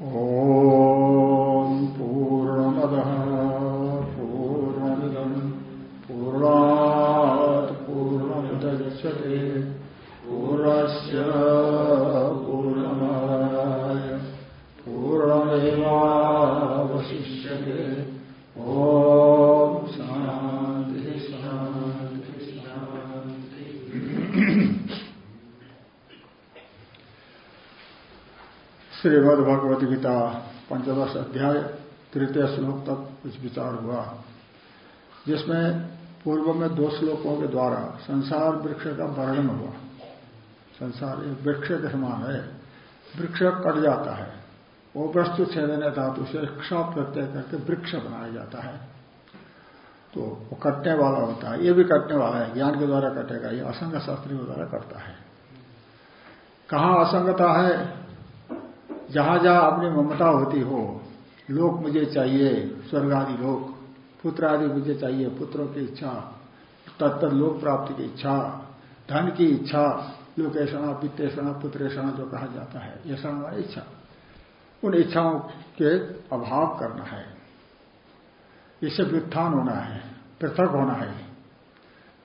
Oh. विचार हुआ, जिसमें पूर्व में दो श्लोकों के द्वारा संसार वृक्ष का वर्णन हुआ। संसार एक वृक्ष के समान है, वृक्ष कट जाता है वो वस्तु छेदन धातु से क्ष प्रत्यय करके वृक्ष बनाया जाता है। तो वो कटने वाला होता है, ये भी कटने वाला है, ज्ञान के द्वारा कटेगा, ये असंग शास्त्री के द्वारा कटता है। कहा असंगता है? जहाँ जहाँ अपनी ममता होती हो लोक मुझे चाहिए स्वर्ग आदि लोक पुत्र आदि मुझे चाहिए, पुत्रों की इच्छा तत्तर लोक प्राप्ति की इच्छा, धन की इच्छा लोकेशणा वित्तेषणा पुत्रेषणा जो कहा जाता है ये हमारी इच्छा। उन इच्छाओं के अभाव करना है। इससे व्युत्थान होना है, पृथक होना है।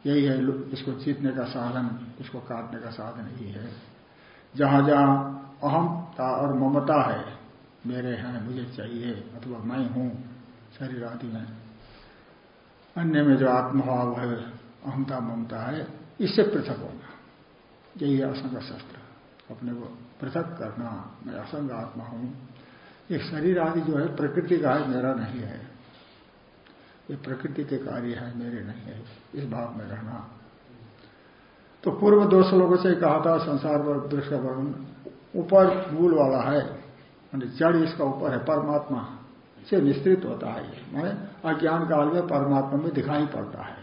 यही है इसको जीतने का साधन, इसको काटने का साधन यही है। जहाँ जहाँ अहमता और ममता है मेरे हैं, मुझे चाहिए, अथवा मैं हूँ, शरीर आदि में अन्य में जो आत्मभाव है अहमता ममता है, इससे पृथक होना। यही असंग शस्त्र। अपने को पृथक करना, मैं असंग आत्मा हूँ। ये शरीर आदि जो है, प्रकृति का है, मेरा नहीं है। ये प्रकृति के कार्य है, मेरे नहीं है। इस भाव में रहना। तो पूर्व दो श्लोकों से कहा था, संसार पर का वर्णन ऊपर मूल वाला है। जड़ इसका ऊपर है, परमात्मा से निस्तृत होता है ये। माने अज्ञान काल में परमात्मा में दिखाई पड़ता है।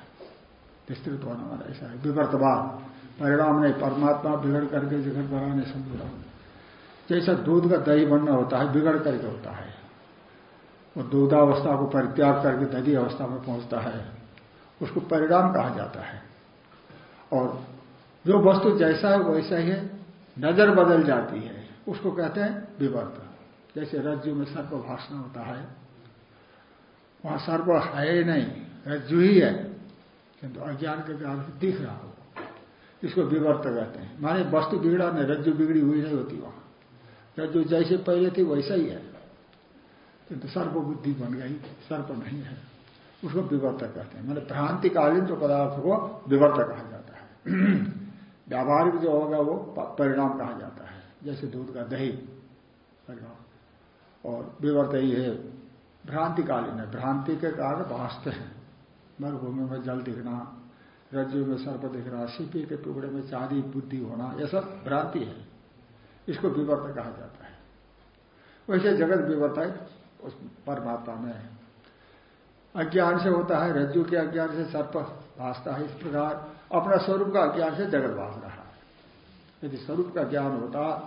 निस्तृत होने वाला ऐसा है। विवर्तवाद परिणाम नहीं, परमात्मा बिगड़ करके जगत बनाने समझा जैसा दूध का दही बनना होता है, बिगड़ करके होता है। और दूधावस्था को परित्याग करके दधी अवस्था में पहुँचता है। उसको परिणाम कहा जाता है। और जो वस्तु जैसा है, वैसा ही है। नज़र बदल जाती है। उसको कहते हैं विवर्त। जैसे रज्जु में सर्प भाषण होता है, वहाँ सर्प है ही नहीं, रज्जु ही है। किंतु अज्ञान के कारण दिख रहा हो। इसको विवर्त कहते हैं। माने वस्तु बिगड़ा नहीं, रज्जु बिगड़ी हुई नहीं होती वहाँ। रज्जु जैसे पहले थी, वैसा ही है। किंतु सर्प बुद्धि बन गई, सर्प नहीं है। उसको विवर्त कहते हैं। मैंने भ्रांतिकालीन जो पदार्थ को विवर्त कहा जाता है। व्यावहारिक जो होगा वो परिणाम कहा जाता है। जैसे दूध का दही, परिणाम। और विवर्त ही है भ्रांतिकालीन है। भ्रांति के कारण भाषते हैं। मरुभूमि में जल दिखना, रज्जु में सर्प दिखना, सीपी के टुकड़े में चांदी, बुद्धि होना यह सब भ्रांति है। इसको विवर्त कहा जाता है। वैसे जगत विवर्त है, उस परमात्मा में अज्ञान से होता है, रज्जु के अज्ञान से सर्प भाषता है, इस प्रकार अपना स्वरूप का अज्ञान से जगत भाष रहा है। यदि स्वरूप का ज्ञान होता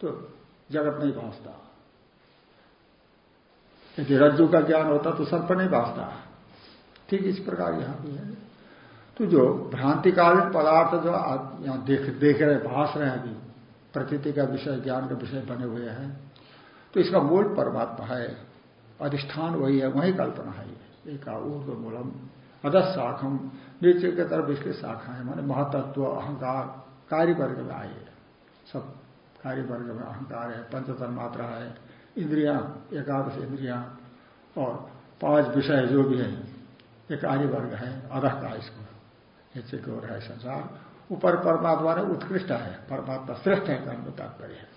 तो जगत नहीं भाषता यदि रज्जु का ज्ञान होता तो सर्प नहीं भाषता ठीक इस प्रकार यहाँ भी है। तो जो भ्रांतिकालीन पदार्थ जो यहाँ देख देख रहे भाष रहे हैं अभी, प्रकृति का विषय, ज्ञान का विषय बने हुए हैं तो इसका मूल परमात्मा है, अधिष्ठान वही है, वही कल्पना है एक ऊर्द मूलम, अदस शाखम, नीचे की तरफ़ इसकी शाखा है, माने महतत्व, अहंकार कार्य वर्ग में आए सब कार्य वर्ग में अहंकार है, पंचतन मात्रा है। इंद्रिया, एकादश इंद्रिया और पाँच विषय जो भी है ये कार्य वर्ग है अधह का इसको, नीचे की ओर है संसार। ऊपर परमात्मा ने उत्कृष्ट है, परमात्मा श्रेष्ठ है, कर्म तात्पर्य है।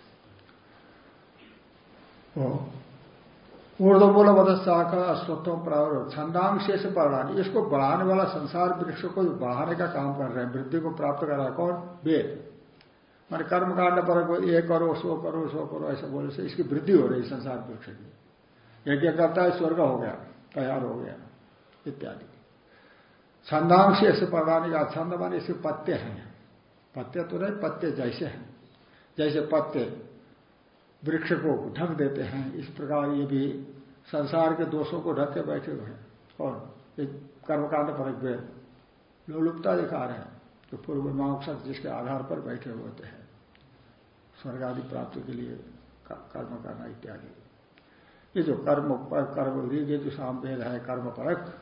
ऊर्धमूल मद शाखा अश्वत्थों प्रावृत छंदांश से परिणाम इसको बढ़ाने वाला संसार वृक्ष को बढ़ाने का काम कर रहे हैं, वृद्धि को प्राप्त कर रहा है कौन? वेद। मान कर्म कांड पर ये करो, सो करो सो करो, ऐसा बोले से इसकी वृद्धि हो रही संसार वृक्ष की। यज्ञ करता है, स्वर्ग हो गया, तैयार हो गया, इत्यादि। छंदांश से पढ़ाने का छंद माने इसके पत्ते हैं। पत्ते तो नहीं, पत्ते जैसे हैं। जैसे पत्ते वृक्ष को ढक देते हैं, इस प्रकार ये भी संसार के दोषों को ढक के बैठे हुए हैं। और कर्मकांड पर लोलुपता दिखा रहे हैं। तो पूर्व मांसक जिसके आधार पर बैठे होते हैं, स्वर्ग आदि प्राप्ति के लिए कर्म करना इत्यादि। ये जो कर्म कर्म ये जो शाम वेद है, कर्म परक,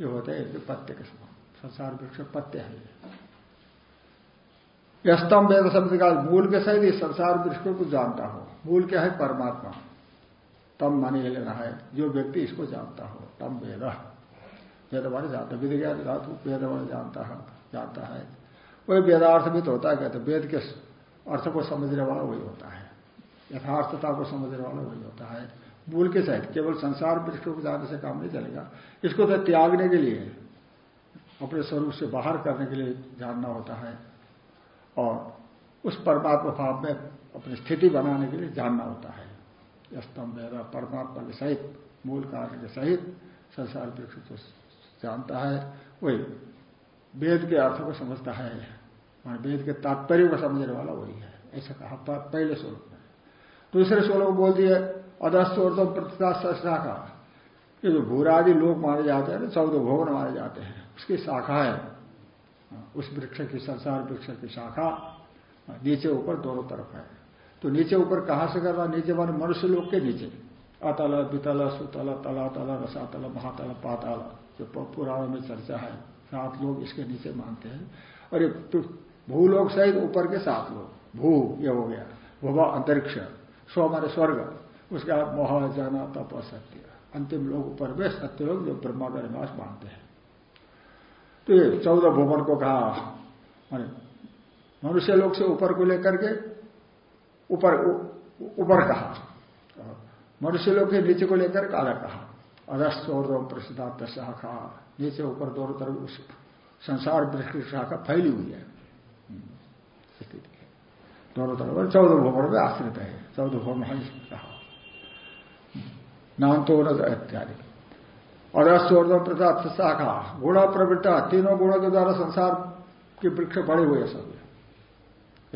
ये होते हैं पत्य के समान। संसार वृक्ष पत्य है। यस्तम वेद शब्द का मूल के सहित इस संसार वृक्ष को जानता हो। मूल क्या है? परमात्मा। तम माने लेना है। जो व्यक्ति इसको जानता हो, तम वेद। वेद माने जानता विधि ज्ञान धातु वेद माने जानता है। जानता है। वही वेदार्थ भी तो होता है, कहते वेद के अर्थ को समझने वाला वही होता है। यथार्थता को समझने वाला वही होता है। मूल के सहित, केवल संसार वृक्ष को जानने से काम नहीं चलेगा। इसको तो त्यागने के लिए, अपने स्वरूप से बाहर करने के लिए जानना होता है। और उस परमात्मा भाव में अपनी स्थिति बनाने के लिए जानना होता है। स्तंभ मेरा परमात्मा के सहित, मूल कार्य के सहित, संसार वृक्ष को जानता है। वही वेद के अर्थ को समझता है। मान वेद के तात्पर्य को समझने वाला वही है। ऐसा कहा पहले श्लोक में। दूसरे श्लोक बोल दिए अधस्तोर्धम प्रतिथा शाखा ये जो भूरादि लोग माने जाते हैं ना, चौदह भोगन माने जाते हैं, उसकी शाखा है। उस वृक्ष की, संसार वृक्ष की शाखा, नीचे ऊपर दोनों तरफ़ है। तो नीचे ऊपर कहाँ से करना? नीचे मान मनुष्य लोग के नीचे। अतल बितल सुतल तला तला रसातल, महातल, पाताल, जो पुराणों में चर्चा है। सात लोग इसके नीचे मानते हैं। और ये तो भूलोक सहित ऊपर के सात लोग। भू, ये हो गया। भूवा अंतरिक्ष स्व माने स्वर्ग। उसका मोह, जाना, तप सत्य अंतिम लोग ऊपर में सत्य लोग जो ब्रह्मा का निवास मानते हैं। तो ये चौदह भुवन को कहा, माने मनुष्य लोग से ऊपर को लेकर के ऊपर ऊपर कहा। मनुष्य लोग के नीचे को लेकर काला कहा। अधस्त और प्रसिद्धार्थ शाखा। नीचे ऊपर दोनों तरफ़ उस संसार वृक्ष शाखा फैली हुई है। दोनों तरफ़ चौदह भूमर में आश्रित है। चौदह भूम कहा। नाम तो इत्यादि। और अश्वर्धन प्रसाद शाखा। गुणा प्रवृत्ता, तीनों गुणों के द्वारा संसार के वृक्ष बड़े हुए सब।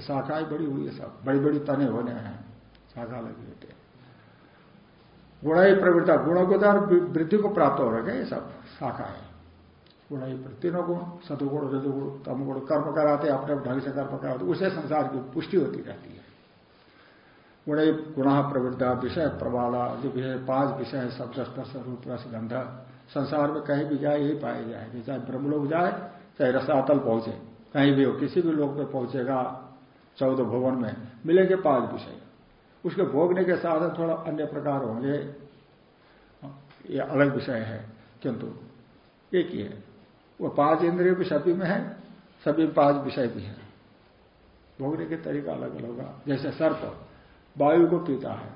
शाखाएँ बड़ी हुई है सब। बड़ी बड़ी तने होने हैं। शाखा लगी होते गुणा ही प्रवृत्ता, गुणों के द्वारा वृद्धि को प्राप्त हो रहे ये सब शाखा है। गुण ही तीनों गुण सतुगुण रजुगुण तम गुण कर्म कराते अपने ढंग से कर्म कराते उसे संसार की पुष्टि होती रहती है। गुण गुण प्रवृत्ता, विषय प्रबाला जो विषय पाँच विषय है शब्द स्पर्श रूप रस, गंध, संसार में कहीं भी जाए, यही पाए जाएँगे चाहे ब्रह्मलोक जाए, चाहे रसातल पहुँचे, कहीं भी हो, किसी भी लोग में पहुंचेगा, चौदह भवन में, मिलेंगे पाँच विषय। उसके भोगने के साधन थोड़ा अन्य प्रकार होंगे। ये अलग विषय है, किंतु एक ही है। वो पाँच इंद्रियों भी सभी में है, सभी पाँच विषय भी है। भोगने के तरीका अलग अलग होगा। जैसे सर्प, वायु को पीता है।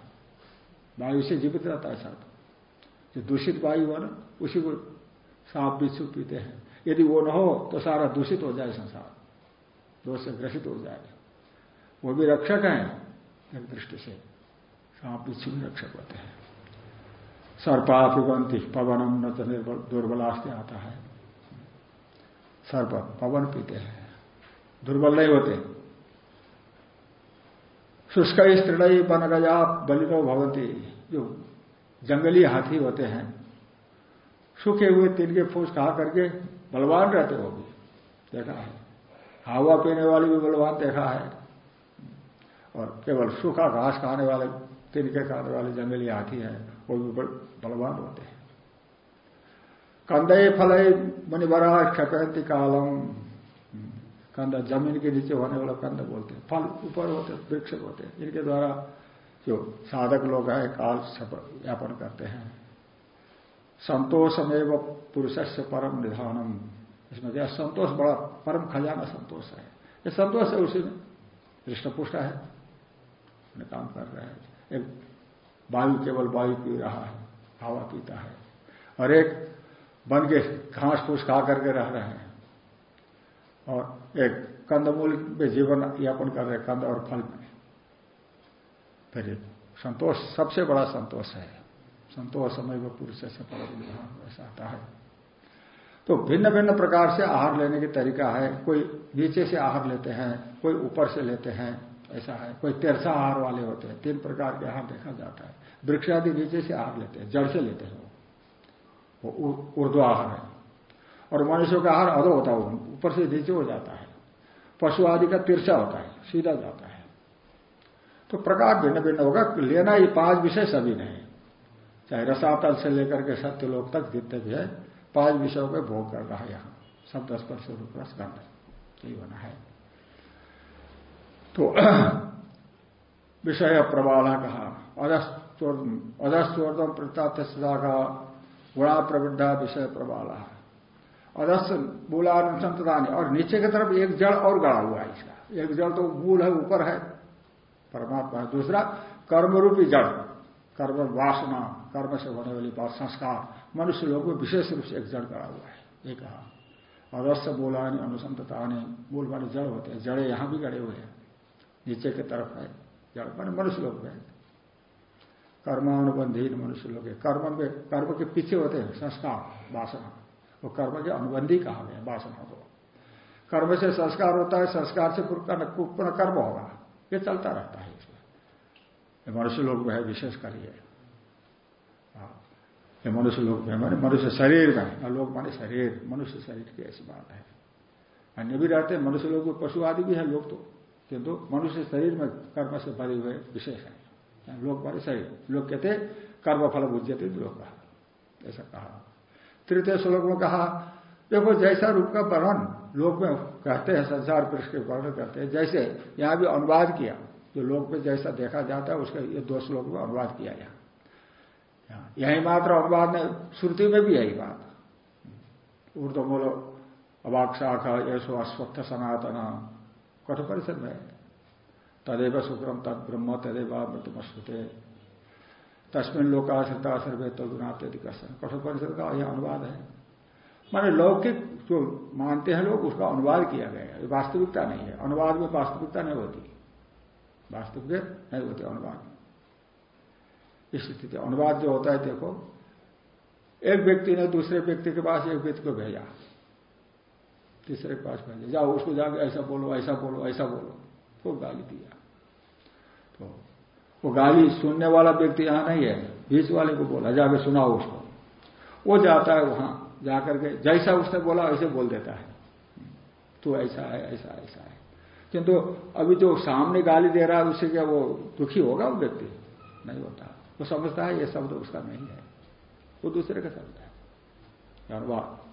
वायु से जीवित रहता है सर्प। जो दूषित वायु है ना, उसी को सांप बिच्छू पीते हैं। यदि वो न हो तो सारा दूषित हो जाए संसार। दोष से ग्रसित हो जाए। वो भी रक्षक हैं। एक दृष्टि से। सांप बिच्छू रक्षक होते हैं। सर्पा पिबंती पवनम न तो निर्बल दुर्बलास्ते आता है। सर्प पवन पीते हैं। दुर्बल नहीं होते। शुष्क स्त्रीणई बन गया बलिनो भवंती जो जंगली हाथी होते हैं, सूखे हुए तिल के फूस खा करके बलवान रहते वो भी देखा है। हवा पीने वाले भी बलवान देखा है। और केवल सूखा घास खाने वाले, तिल के खाने वाले जंगली हाथी हैं, वो भी बलवान होते हैं। कंदय फलय मुनिबरा क्षपयंती कालम। कंद ज़मीन के नीचे होने वाला कंद बोलते हैं। फल ऊपर होते वृक्ष होते हैं। इनके द्वारा जो साधक लोग हैं काल यापन करते हैं। संतोषमेव पुरुष से परम निधानम। इसमें क्या? संतोष बड़ा, परम खजाना संतोष है। ये संतोष है उसी में। हृष्टपुष्ट है। अपने काम कर रहे हैं। एक वायु केवल वायु पी रहा है, हवा पीता है। और एक बन के घास फूस खा करके रह रहे हैं। और एक कंदमूल में जीवन यापन कर रहे कंद और फल में। फिर संतोष, सबसे बड़ा संतोष है। संतोष समय वो पुरुष से परम ऐसा आता है। तो भिन्न भिन्न प्रकार से आहार लेने की तरीका है। कोई नीचे से आहार लेते हैं, कोई ऊपर से लेते हैं। ऐसा है। कोई तिरसा आहार वाले होते हैं, तीन प्रकार के आहार देखा जाता है। वृक्ष आदि नीचे से आहार लेते हैं, जड़ से लेते हैं वो। उर्दू आहार है। और मनुष्यों का आहार अधो होता है ऊपर से नीचे हो जाता है। पशु आदि का तिरछा होता है, सीधा जाता है। तो प्रकार भिन्न भिन्न होगा, लेना ये पाँच विषय सभी नहीं। चाहे रसातल से लेकर के सत्य लोग तक जितने भी है, पाँच विषयों को भोग कर रहा है यहाँ। सब दस पर रूप रस गंध, यही होना है। तो विषय प्रबाला कहा अधस्वर्धम प्रताप का गुणा प्रवृद्धा विषय प्रबाला अधस मूलानुसंतदान और नीचे की तरफ़ एक जड़ और गड़ा हुआ है इसका। एक जड़ तो मूल है, ऊपर है। परमात्मा है। दूसरा, कर्मरूपी जड़। कर्म वासना, कर्म से होने वाली बात, संस्कार। मनुष्य लोग में विशेष रूप से एक जड़ गड़ा हुआ है। ये कहा अवश्य बोलानी अनुसंतता मूल वाले जड़ होते हैं। जड़े यहाँ भी गड़े हुए हैं। नीचे की तरफ़ है। जड़ मान मनुष्य लोग में कर्मानुबंधी मनुष्य लोग कर्म में, कर्म के पीछे होते हैं संस्कार, वासना। वो कर्म के अनुबंधी कहा गया वासना को। कर्म से संस्कार होता है, संस्कार से पुनः कर्म होगा। ये चलता रहता है इसमें। मनुष्य लोग में है, विशेष करिए। हाँ। मनुष्य लोग में माने मनुष्य शरीर में। लोग माने शरीर, मनुष्य शरीर की ऐसी बात है। अन्य भी रहते हैं, मनुष्य लोग, पशु आदि भी है, लोग तो। किंतु मनुष्य शरीर में कर्म से भरे हुए विशेष है। लोक भरे शरीर लोग कहते कर्म फल बुझते लोग कहा ऐसा कहा। तृतीय श्लोक में कहा, देखो जैसा रूप का वर्णन लोक में कहते हैं, संसार पुरुष के वर्णन करते हैं, जैसे यहाँ भी अनुवाद किया, जो लोक में जैसा देखा जाता है, उसका ये दो श्लोक में अनुवाद किया यहाँ यही मात्र अनुवाद ने श्रुति में भी यही बात। उर्दू बोलो अवाक शाखा यशो अस्वत्थ सनातन। कठोपरिषद में तदेव शुक्रम तद ब्रह्म तदेव मृत्युमश्रुते तस्मिन लोकाश्रिता सर्वे तदुनाते कठोपरिषद का यह अनुवाद है। माने लौकिक जो मानते हैं लोग, उसका अनुवाद किया गया है। वास्तविकता नहीं है। अनुवाद में वास्तविकता नहीं होती। वास्तविक नहीं होती अनुवाद। में इस स्थिति अनुवाद जो होता है, देखो, एक व्यक्ति ने दूसरे व्यक्ति के पास एक व्यक्ति को भेजा। तीसरे पास भेजा जाओ, उसको जाके ऐसा बोलो ऐसा बोलो ऐसा बोलो। तो गाली दिया। तो वो गाली सुनने वाला व्यक्ति यहाँ नहीं है। बीच वाले को बोला, जाके सुनाओ उसको। वो जाता है वहाँ, जाकर के जैसा उसने बोला वैसे बोल देता है। तो ऐसा है, ऐसा ऐसा है। किंतु अभी जो सामने गाली दे रहा है, उससे क्या वो दुखी होगा वो व्यक्ति? नहीं होता। वो समझता है, ये शब्द उसका नहीं है। वो दूसरे का शब्द है।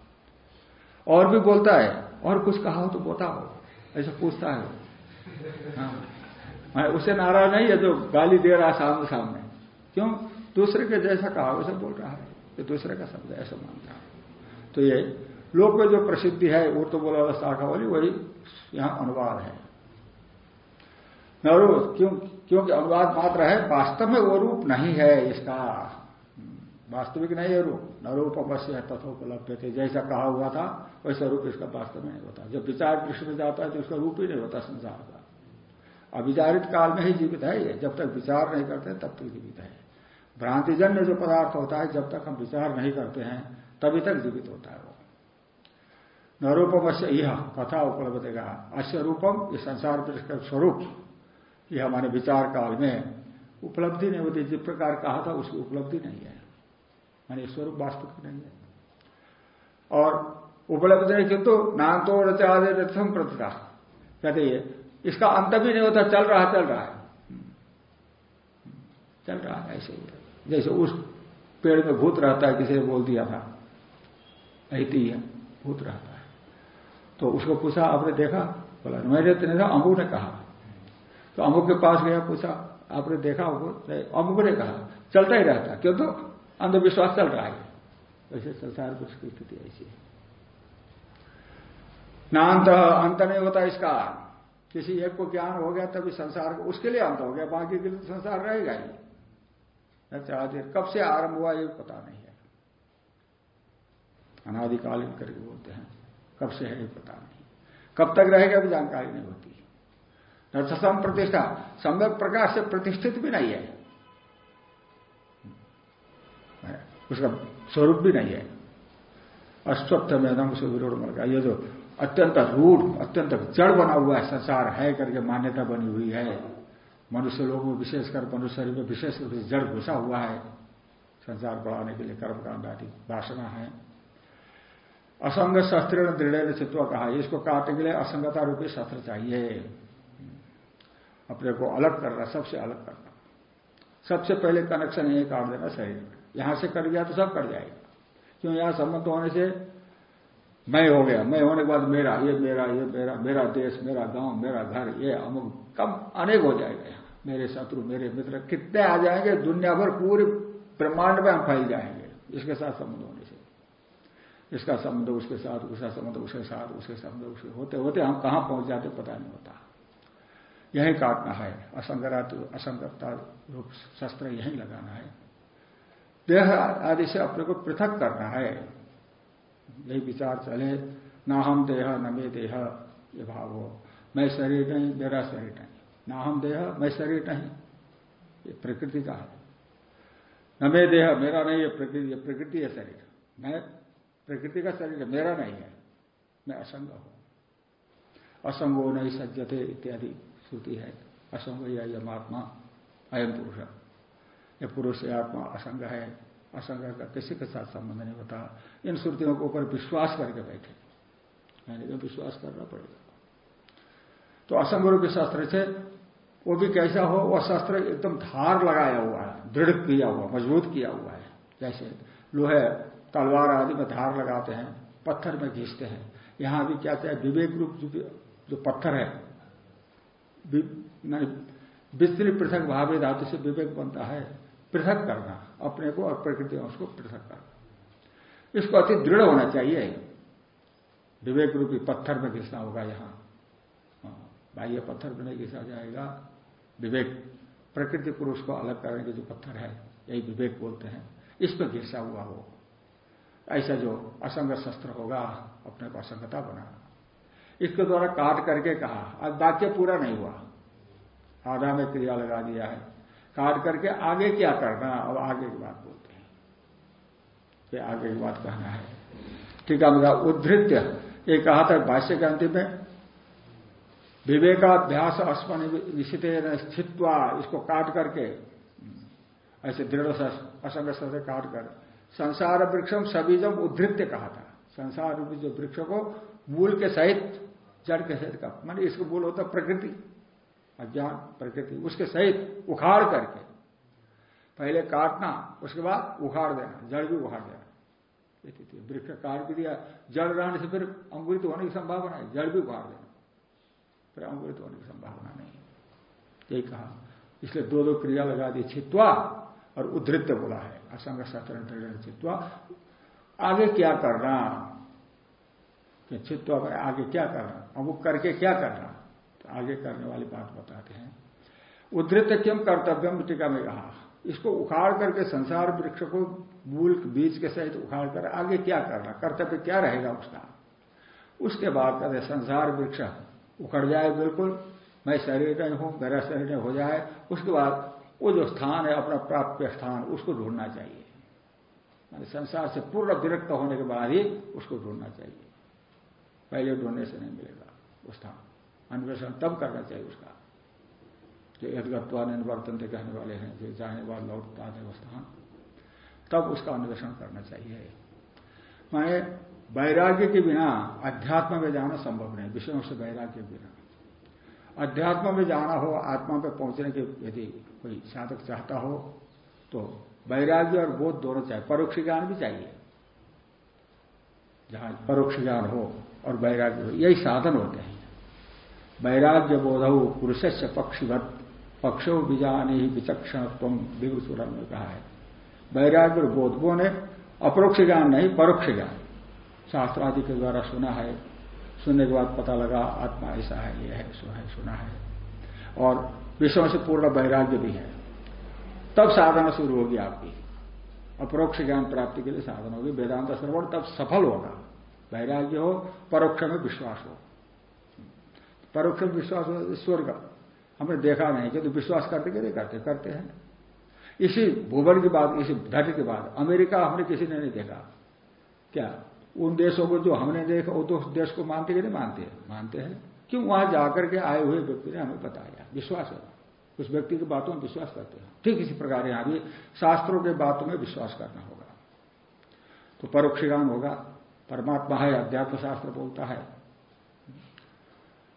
और भी बोलता है, और कुछ कहा हो तो बताओ ऐसा पूछता है। हाँ। उसे नाराज़ नहीं है जो गाली दे रहा है सामने सामने। क्यों? दूसरे के जैसा कहा वैसे बोल रहा है। ये दूसरे का शब्द ऐसा मानता है। तो ये लोक में जो प्रसिद्धि है, वो तो बोला शाखा वाली, वही यहाँ अनुवाद है। न क्यों, क्योंकि अनुवाद मात्र है, वास्तव में वो रूप नहीं है इसका। वास्तविक नहीं है रूप। न रूप अवश्य है तथोपलब्ध थे जैसा कहा हुआ था, वैसा रूप इसका वास्तव में नहीं होता। जब विचार दृष्टि में जाता है तो उसका रूप ही नहीं होता, संसार का। अविचारित काल में ही जीवित है ये। जब तक विचार नहीं करते, तब तक जीवित है। भ्रांतिजन्य जो पदार्थ होता है, जब तक हम विचार नहीं करते हैं, तभी तक जीवित होता है वो। न रूपम अश्य यह कथा उपलब्ध कहा अश्य रूपम, ये संसार का स्वरूप यह हमारे विचार काल में उपलब्धि नहीं होती। जिस प्रकार कहा था, उसकी उपलब्धि नहीं है। मानी स्वरूप वास्तविक नहीं है और उपलब्ध नहीं किंतु तो रचादे रथम प्रतिका कहते ये इसका अंत भी नहीं होता, चल रहा चल रहा है। चल रहा है, ऐसे ही जैसे उस पेड़ में भूत रहता है, किसी ने बोल दिया था? ऐती है, भूत रहता है। तो उसको पूछा, आपने देखा? बोला मैंने तो नहीं था अमुक ने कहा। तो अमुक के पास गया, पूछा, आपने देखा? अमुक ने कहा, चलता ही रहता क्यों तो अंधविश्वास चल रहा है। वैसे संसार पुरुष की स्थिति ऐसी है। नान्त अंत नहीं होता इसका। किसी एक को ज्ञान हो गया तभी संसार को उसके लिए अंत हो गया बाकी के लिए तो संसार रहेगा ही। चाहते कब से आरंभ हुआ ये पता नहीं है। अनादिकालीन करके बोलते हैं कब से है ये पता नहीं। कब तक रहेगा भी जानकारी नहीं होती। नर्थसम प्रतिष्ठा सम्यक प्रकाश से प्रतिष्ठित भी नहीं है। उसका स्वरूप भी नहीं है। अश्वत्थ मैदम से विरोध मर का ये जो अत्यंत रूढ़, अत्यंत जड़ बना हुआ है, संसार है करके मान्यता बनी हुई है। मनुष्य लोगों में विशेषकर मनुष्य शरीर में विशेष रूप से जड़ घुसा हुआ है। संसार बढ़ाने के लिए कर्मकांड आदि वासना है। असंग शस्त्र दृढ़ चित्व कहा, इसको काटने के लिए असंगता रूपी शस्त्र चाहिए। अपने को अलग करना, सबसे अलग करना। सबसे पहले कनेक्शन यही काट देना शरीर में। यहाँ से कट गया तो सब कट जाएगा। क्यों? यहाँ संबंध होने से मैं हो गया। मैं होने के बाद मेरा, ये मेरा ये मेरा मेरा देश, मेरा गाँव, मेरा घर, ये अमुक कम अनेक हो जाएगा यहाँ। मेरे शत्रु, मेरे मित्र कितने आ जाएँगे? दुनिया भर पूरे ब्रह्मांड में हम फैल जाएँगे। इसके साथ संबंध होने से। इसका संबंध, उसके साथ, उसका संबंध, उसके साथ, उसके संबंध, उसके होते होते हम कहाँ पहुँच जाते पता नहीं होता। यही काटना है। असंगरा असंगता रूप शस्त्र यही लगाना है। देह आदि से अपने को पृथक करना है। यही विचार चले, ना हम देह, न मे देह, ये भाव हो। मैं शरीर नहीं, मेरा शरीर नहीं। ना हम देह, मैं शरीर नहीं, ये प्रकृति का है। न मे देह, मेरा नहीं है प्रकृति प्रकृति है शरीर। मैं, प्रकृति का शरीर मेरा नहीं है, मैं असंग हूँ। असंगो नहीं सज्जते इत्यादि श्रुति है। असंग या यम आत्मा, अयम पुरुष। ये पुरुष आत्मा, असंग है। असंग का किसी के साथ संबंध नहीं होता। इन श्रुतियों के ऊपर विश्वास करके बैठे। मैंने तो विश्वास करना पड़ेगा। तो असंग रूप शास्त्र से वो भी कैसा हो वह शस्त्र एकदम धार लगाया हुआ है, दृढ़ किया हुआ, मज़बूत किया हुआ है। जैसे लोहे, तलवार आदि में धार लगाते हैं, पत्थर में घिसते हैं। यहाँ भी क्या चाहे विवेक रूप जो पत्थर है बिजली पृथक भावे धातु से विवेक बनता है। पृथक करना अपने को और प्रकृति उसको पृथक करना। इसको अति दृढ़ होना चाहिए। विवेक रूपी पत्थर में घिसना होगा यहाँ। हाँ, बाह्य पत्थर में नहीं घिसा जाएगा। विवेक प्रकृति पुरुष को अलग करने के जो पत्थर है यही विवेक बोलते हैं इस पर घिसा हुआ हो। ऐसा जो असंग शस्त्र होगा अपने को असंगता बनाना इसके द्वारा काट करके कहा अब वाक्य पूरा नहीं हुआ। आधा में क्रिया लगा दिया है। काट करके आगे क्या करना अब आगे की बात बोलते हैं। ये आगे की बात कहना है। ठीक है मेरा उद्धृत्य। ये कहा था भाष्य के अंतिम में, विवेकाभ्यास अस्मन निश्चित स्थित्वा, इसको काट करके, ऐसे दृढ़ असंग से काट कर, संसार वृक्षम सबीजम उद्धृत्य कहा था। संसार रूपी जो वृक्ष को मूल के सहित, जड़ के सहित का मान इसको मूल होता प्रकृति। अज्ञान, प्रकृति, उसके सहित उखाड़ करके। पहले काटना, उसके बाद उखाड़ देना, जड़ भी उखाड़ देना। वृक्ष काट भी दिया। जड़ रहने से फिर अंकुरित होने की संभावना है, जड़ भी उखाड़ देना। फिर अंकुरित होने की संभावना नहीं यही कहा। इसलिए दो दो क्रिया लगा दी, छित्वा और उद्धृत्य बोला है। असंग सत्र छित्वा। आगे क्या करना? छित्वा आगे क्या करना? अमुक करके क्या करना? तो आगे करने वाली बात बताते हैं। उद्धृत क्यों कर्तव्यम टीका में कहा, इसको उखाड़ करके संसार वृक्ष को मूल बीज के सहित उखाड़ कर आगे क्या करना, कर्तव्य क्या रहेगा उसका? उसके बाद कहते संसार वृक्ष उखड़ जाए बिल्कुल, मैं शरीर नहीं हूँ, मेरा शरीर हो जाए, उसके बाद वो जो स्थान है, अपना प्राप्त स्थान, उसको ढूंढना चाहिए। मैंने संसार से पूर्ण विरक्त होने के बाद ही उसको ढूंढना चाहिए। पहले ढूँढने से नहीं मिलेगा वो स्थान। अन्वेषण तब करना चाहिए उसका। जो यदगत्वा निवर्तन कहने वाले हैं, जो जाने वाले लौटता है वो स्थान तब उसका अन्वेषण करना चाहिए। माने वैराग्य के बिना अध्यात्म में जाना संभव नहीं, विषयों से वैराग्य के बिना। अध्यात्म में जाना हो, आत्मा पे पहुँचने के यदि कोई साधक चाहता हो तो वैराग्य और बोध दोनों चाहिए, परोक्ष ज्ञान भी चाहिए। जहाँ परोक्ष ज्ञान हो और वैराग्य हो, यही साधन होते हैं। वैराग्य बोध पुरुष से पक्षीवत। पक्षो बीजाने ही विचक्षण तुम विभुसुरम ने कहा है। वैराग्य वो ने अपरोक्ष ज्ञान नहीं परोक्ष ज्ञान शास्त्रादि के द्वारा सुना है। सुनने के बाद पता लगा, आत्मा ऐसा है, यह है सुना है सुना है। और विषयों से पूर्ण वैराग्य भी है। तब साधना शुरू होगी आपकी। अपरोक्ष ज्ञान प्राप्ति के लिए साधन होगी। वेदांत श्रवण तब सफल होगा। वैराग्य हो, परोक्ष में विश्वास हो। परोक्ष विश्वास ईश्वर का हमने देखा नहीं कि तो विश्वास करते कि नहीं करते करते हैं। इसी भूगोल की बात, इसी धरती के बाद अमेरिका हमने किसी ने नहीं देखा। क्या? उन देशों को जो हमने देखा, वो तो देश को मानते कि नहीं मानते? मानते हैं। क्यों? वहाँ जाकर के आए हुए व्यक्ति ने हमें बताया। विश्वास है। उस व्यक्ति की बातों में विश्वास करते हैं। ठीक इसी प्रकार यहाँ भी शास्त्रों के बातों में विश्वास करना होगा। तो परोक्षगान होगा। परमात्मा है अध्यात्म शास्त्र बोलता है।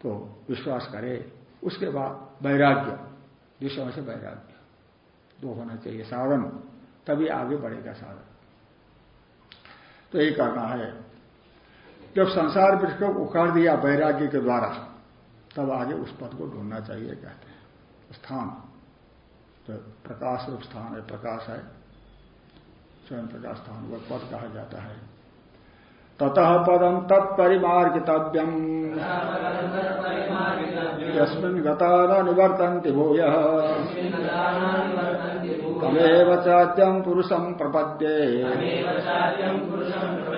तो विश्वास करे, उसके बाद वैराग्य विषयों से वैराग्य। दो होना चाहिए साधन तभी आगे बढ़ेगा साधन तो यही करना है। जब संसार वृक्ष को उखाड़ दिया वैराग्य के द्वारा, तब आगे उस पद को ढूंढना चाहिए, कहते हैं। स्थान। तो प्रकाश रूप स्थान है, प्रकाश है। स्वयं प्रकाश स्थान, वह पद कहा जाता है। ततः पदम तत्परिमार्गितव्यम यस्मिन् गता न निवर्तन्ति भूय। तमेव चाद्यम पुरुषम प्रपद्ये।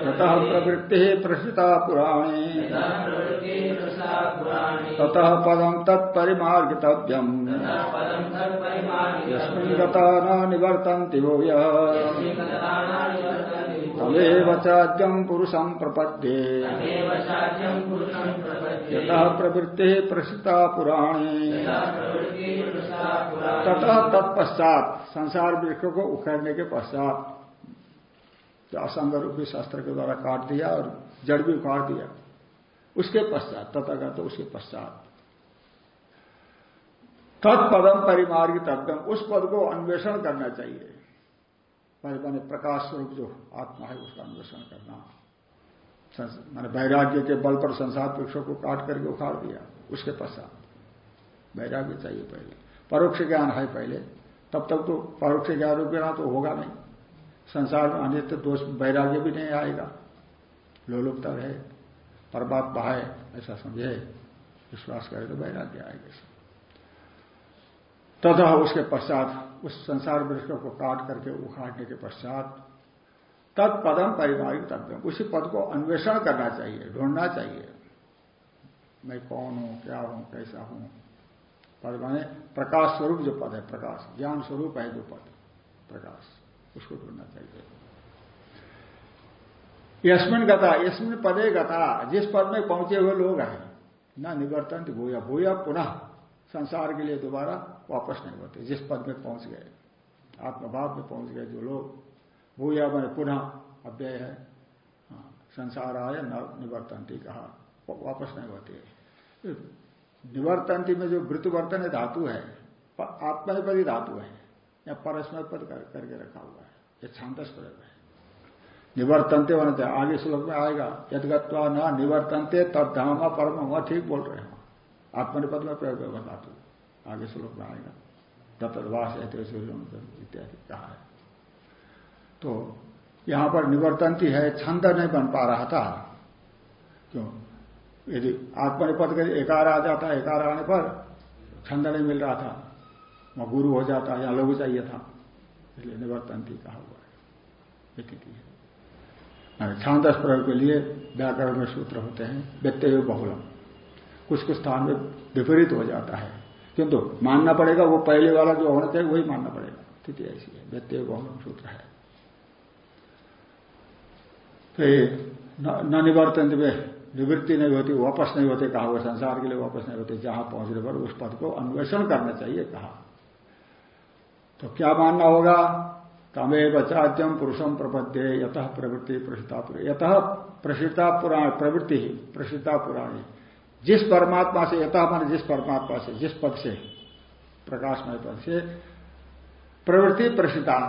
ततः प्रवृत्ति प्रसिता पुराणे। ततः पदम तत्परिमार्गितव्यम यस्मिन् गता निवर्तन्ति भूय। तमेव चाद्यम पुरुषम प्रपद्ये। यतः प्रवृत्ति प्रसिता पुराणे। ततः तत्पश्चात संसार वृक्ष को उखड़ने के पश्चात जो असंग रूपी शास्त्र के द्वारा काट दिया और जड़ भी उखाड़ दिया। उसके पश्चात तथा का तो उसके पश्चात। तत्पदम परिमार्ग तत्म उस पद को अन्वेषण करना चाहिए। मैंने प्रकाश स्वरूप जो आत्मा है उसका अन्वेषण करना मैंने वैराग्य के बल पर संसार वृक्षों को काट करके उखाड़ दिया, उसके पश्चात। वैराग्य चाहिए पहले। परोक्ष ज्ञान है पहले। तब तक तो परोक्ष ज्ञान बिना तो होगा नहीं। संसार में अनित्य दोष, वैराग्य भी नहीं आएगा। लोलुपता रहे परमात्मा है, ऐसा समझे। विश्वास करे तो वैराग्य आएगा। तथा उसके पश्चात, उस संसार वृक्ष को काट करके उखाड़ने के पश्चात तत्पदम परिवारिक तत्व उसी पद को अन्वेषण करना चाहिए, ढूंढना चाहिए। मैं कौन हूँ, क्या हूँ, कैसा हूँ? पद माने प्रकाश स्वरूप जो पद है, प्रकाश। ज्ञान स्वरूप है जो पद, प्रकाश। उसको ढूंढना चाहिए। यशमिन गता यशमिन पदे गता, जिस पद में पहुँचे हुए लोग हैं, न निवर्तन भूया भूया पुनः संसार के लिए दोबारा वापस नहीं होते जिस पद में पहुँच गए आत्मभाव में पहुँच गए जो लोग भूया मैंने पुनः अव्यय है हाँ, संसार आया न निवर्तंती कहा वापस नहीं होते। निवर्तंती में जो वृत्तवर्तन है धातु है आत्मनिपदी धातु है या परस्मय पद कर, करके रखा हुआ है यह छांदस प्रयोग है। निवर्तनते होने आगे श्लोक में आएगा यदगत्वा न निवर्तनते तब धामा परम वह ठीक बोल रहे हो। आत्मनिपद में प्रयोग धातु। आगे श्लोक में आएगा दत्तवास इत्यादि कहा है। तो यहाँ पर निवर्तनती है, छंद नहीं बन पा रहा था। क्यों? यदि आत्मनिपद के एकार आ जाता है एकार आने पर छंद नहीं मिल रहा था। वहाँ गुरु हो जाता है या लघु चाहिए था। इसलिए निवर्तनती कहा हुआ है। स्थिति है। प्रयोग के लिए व्याकरण में सूत्र होते हैं, व्यक्ति बहुलम। कुछ कुछ स्थान में विपरीत हो जाता है। किंतु मानना पड़ेगा वो पहले वाला जो होना चाहिए वही मानना पड़ेगा। स्थिति ऐसी है। व्यक्ति बहुलम सूत्र है। तो न निवर्तन में निवृत्ति नहीं होती, वापस नहीं होते कहा वो संसार के लिए वापस नहीं होते, जहाँ पहुँचने पर उस पद को अन्वेषण करना चाहिए कहा। तो क्या मानना होगा? तमेव बचाद्यम पुरुषम प्रपद्य यथ प्रवृत्ति प्रसिद्धा यथ प्रसिद्धा पुराण प्रवृत्ति प्रसिद्धा पुराणी। जिस परमात्मा से, यथा मान जिस परमात्मा से, जिस पद से, प्रकाशमय पद से, प्रवृत्ति प्रसिद्धा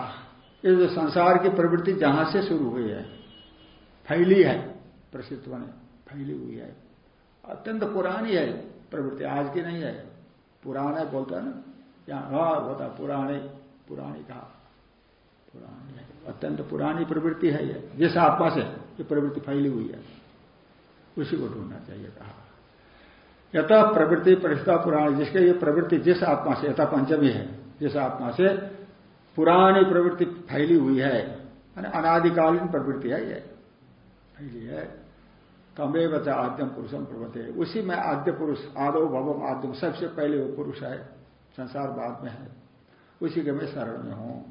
ये जो संसार की प्रवृत्ति जहाँ से शुरू हुई है, फैली है, प्रसिद्ध बने फैली हुई है। अत्यंत पुरानी है प्रवृत्ति, आज की नहीं है। पुराना बोलता है ना या हाँ होता पुराने, पुरानी कहा। पुरानी है, अत्यंत पुरानी प्रवृत्ति है ये, जिस आत्मा से ये प्रवृत्ति फैली हुई है, उसी को ढूंढना चाहिए कहा। यथा प्रवृत्ति परिष्ठा पुराणी, जिसके ये प्रवृत्ति जिस आत्मा से, यथा पंचमी है, जिस आत्मा से पुरानी प्रवृत्ति फैली हुई है अनादिकालीन प्रवृत्ति है ये, फैली है। तमे बचा आद्यम पुरुषम प्रवते उसी में आद्य पुरुष, आदो भवम आद्यम सबसे पहले वो पुरुष है, संसार बाद में है। उसी के मैं शरण में हूँ।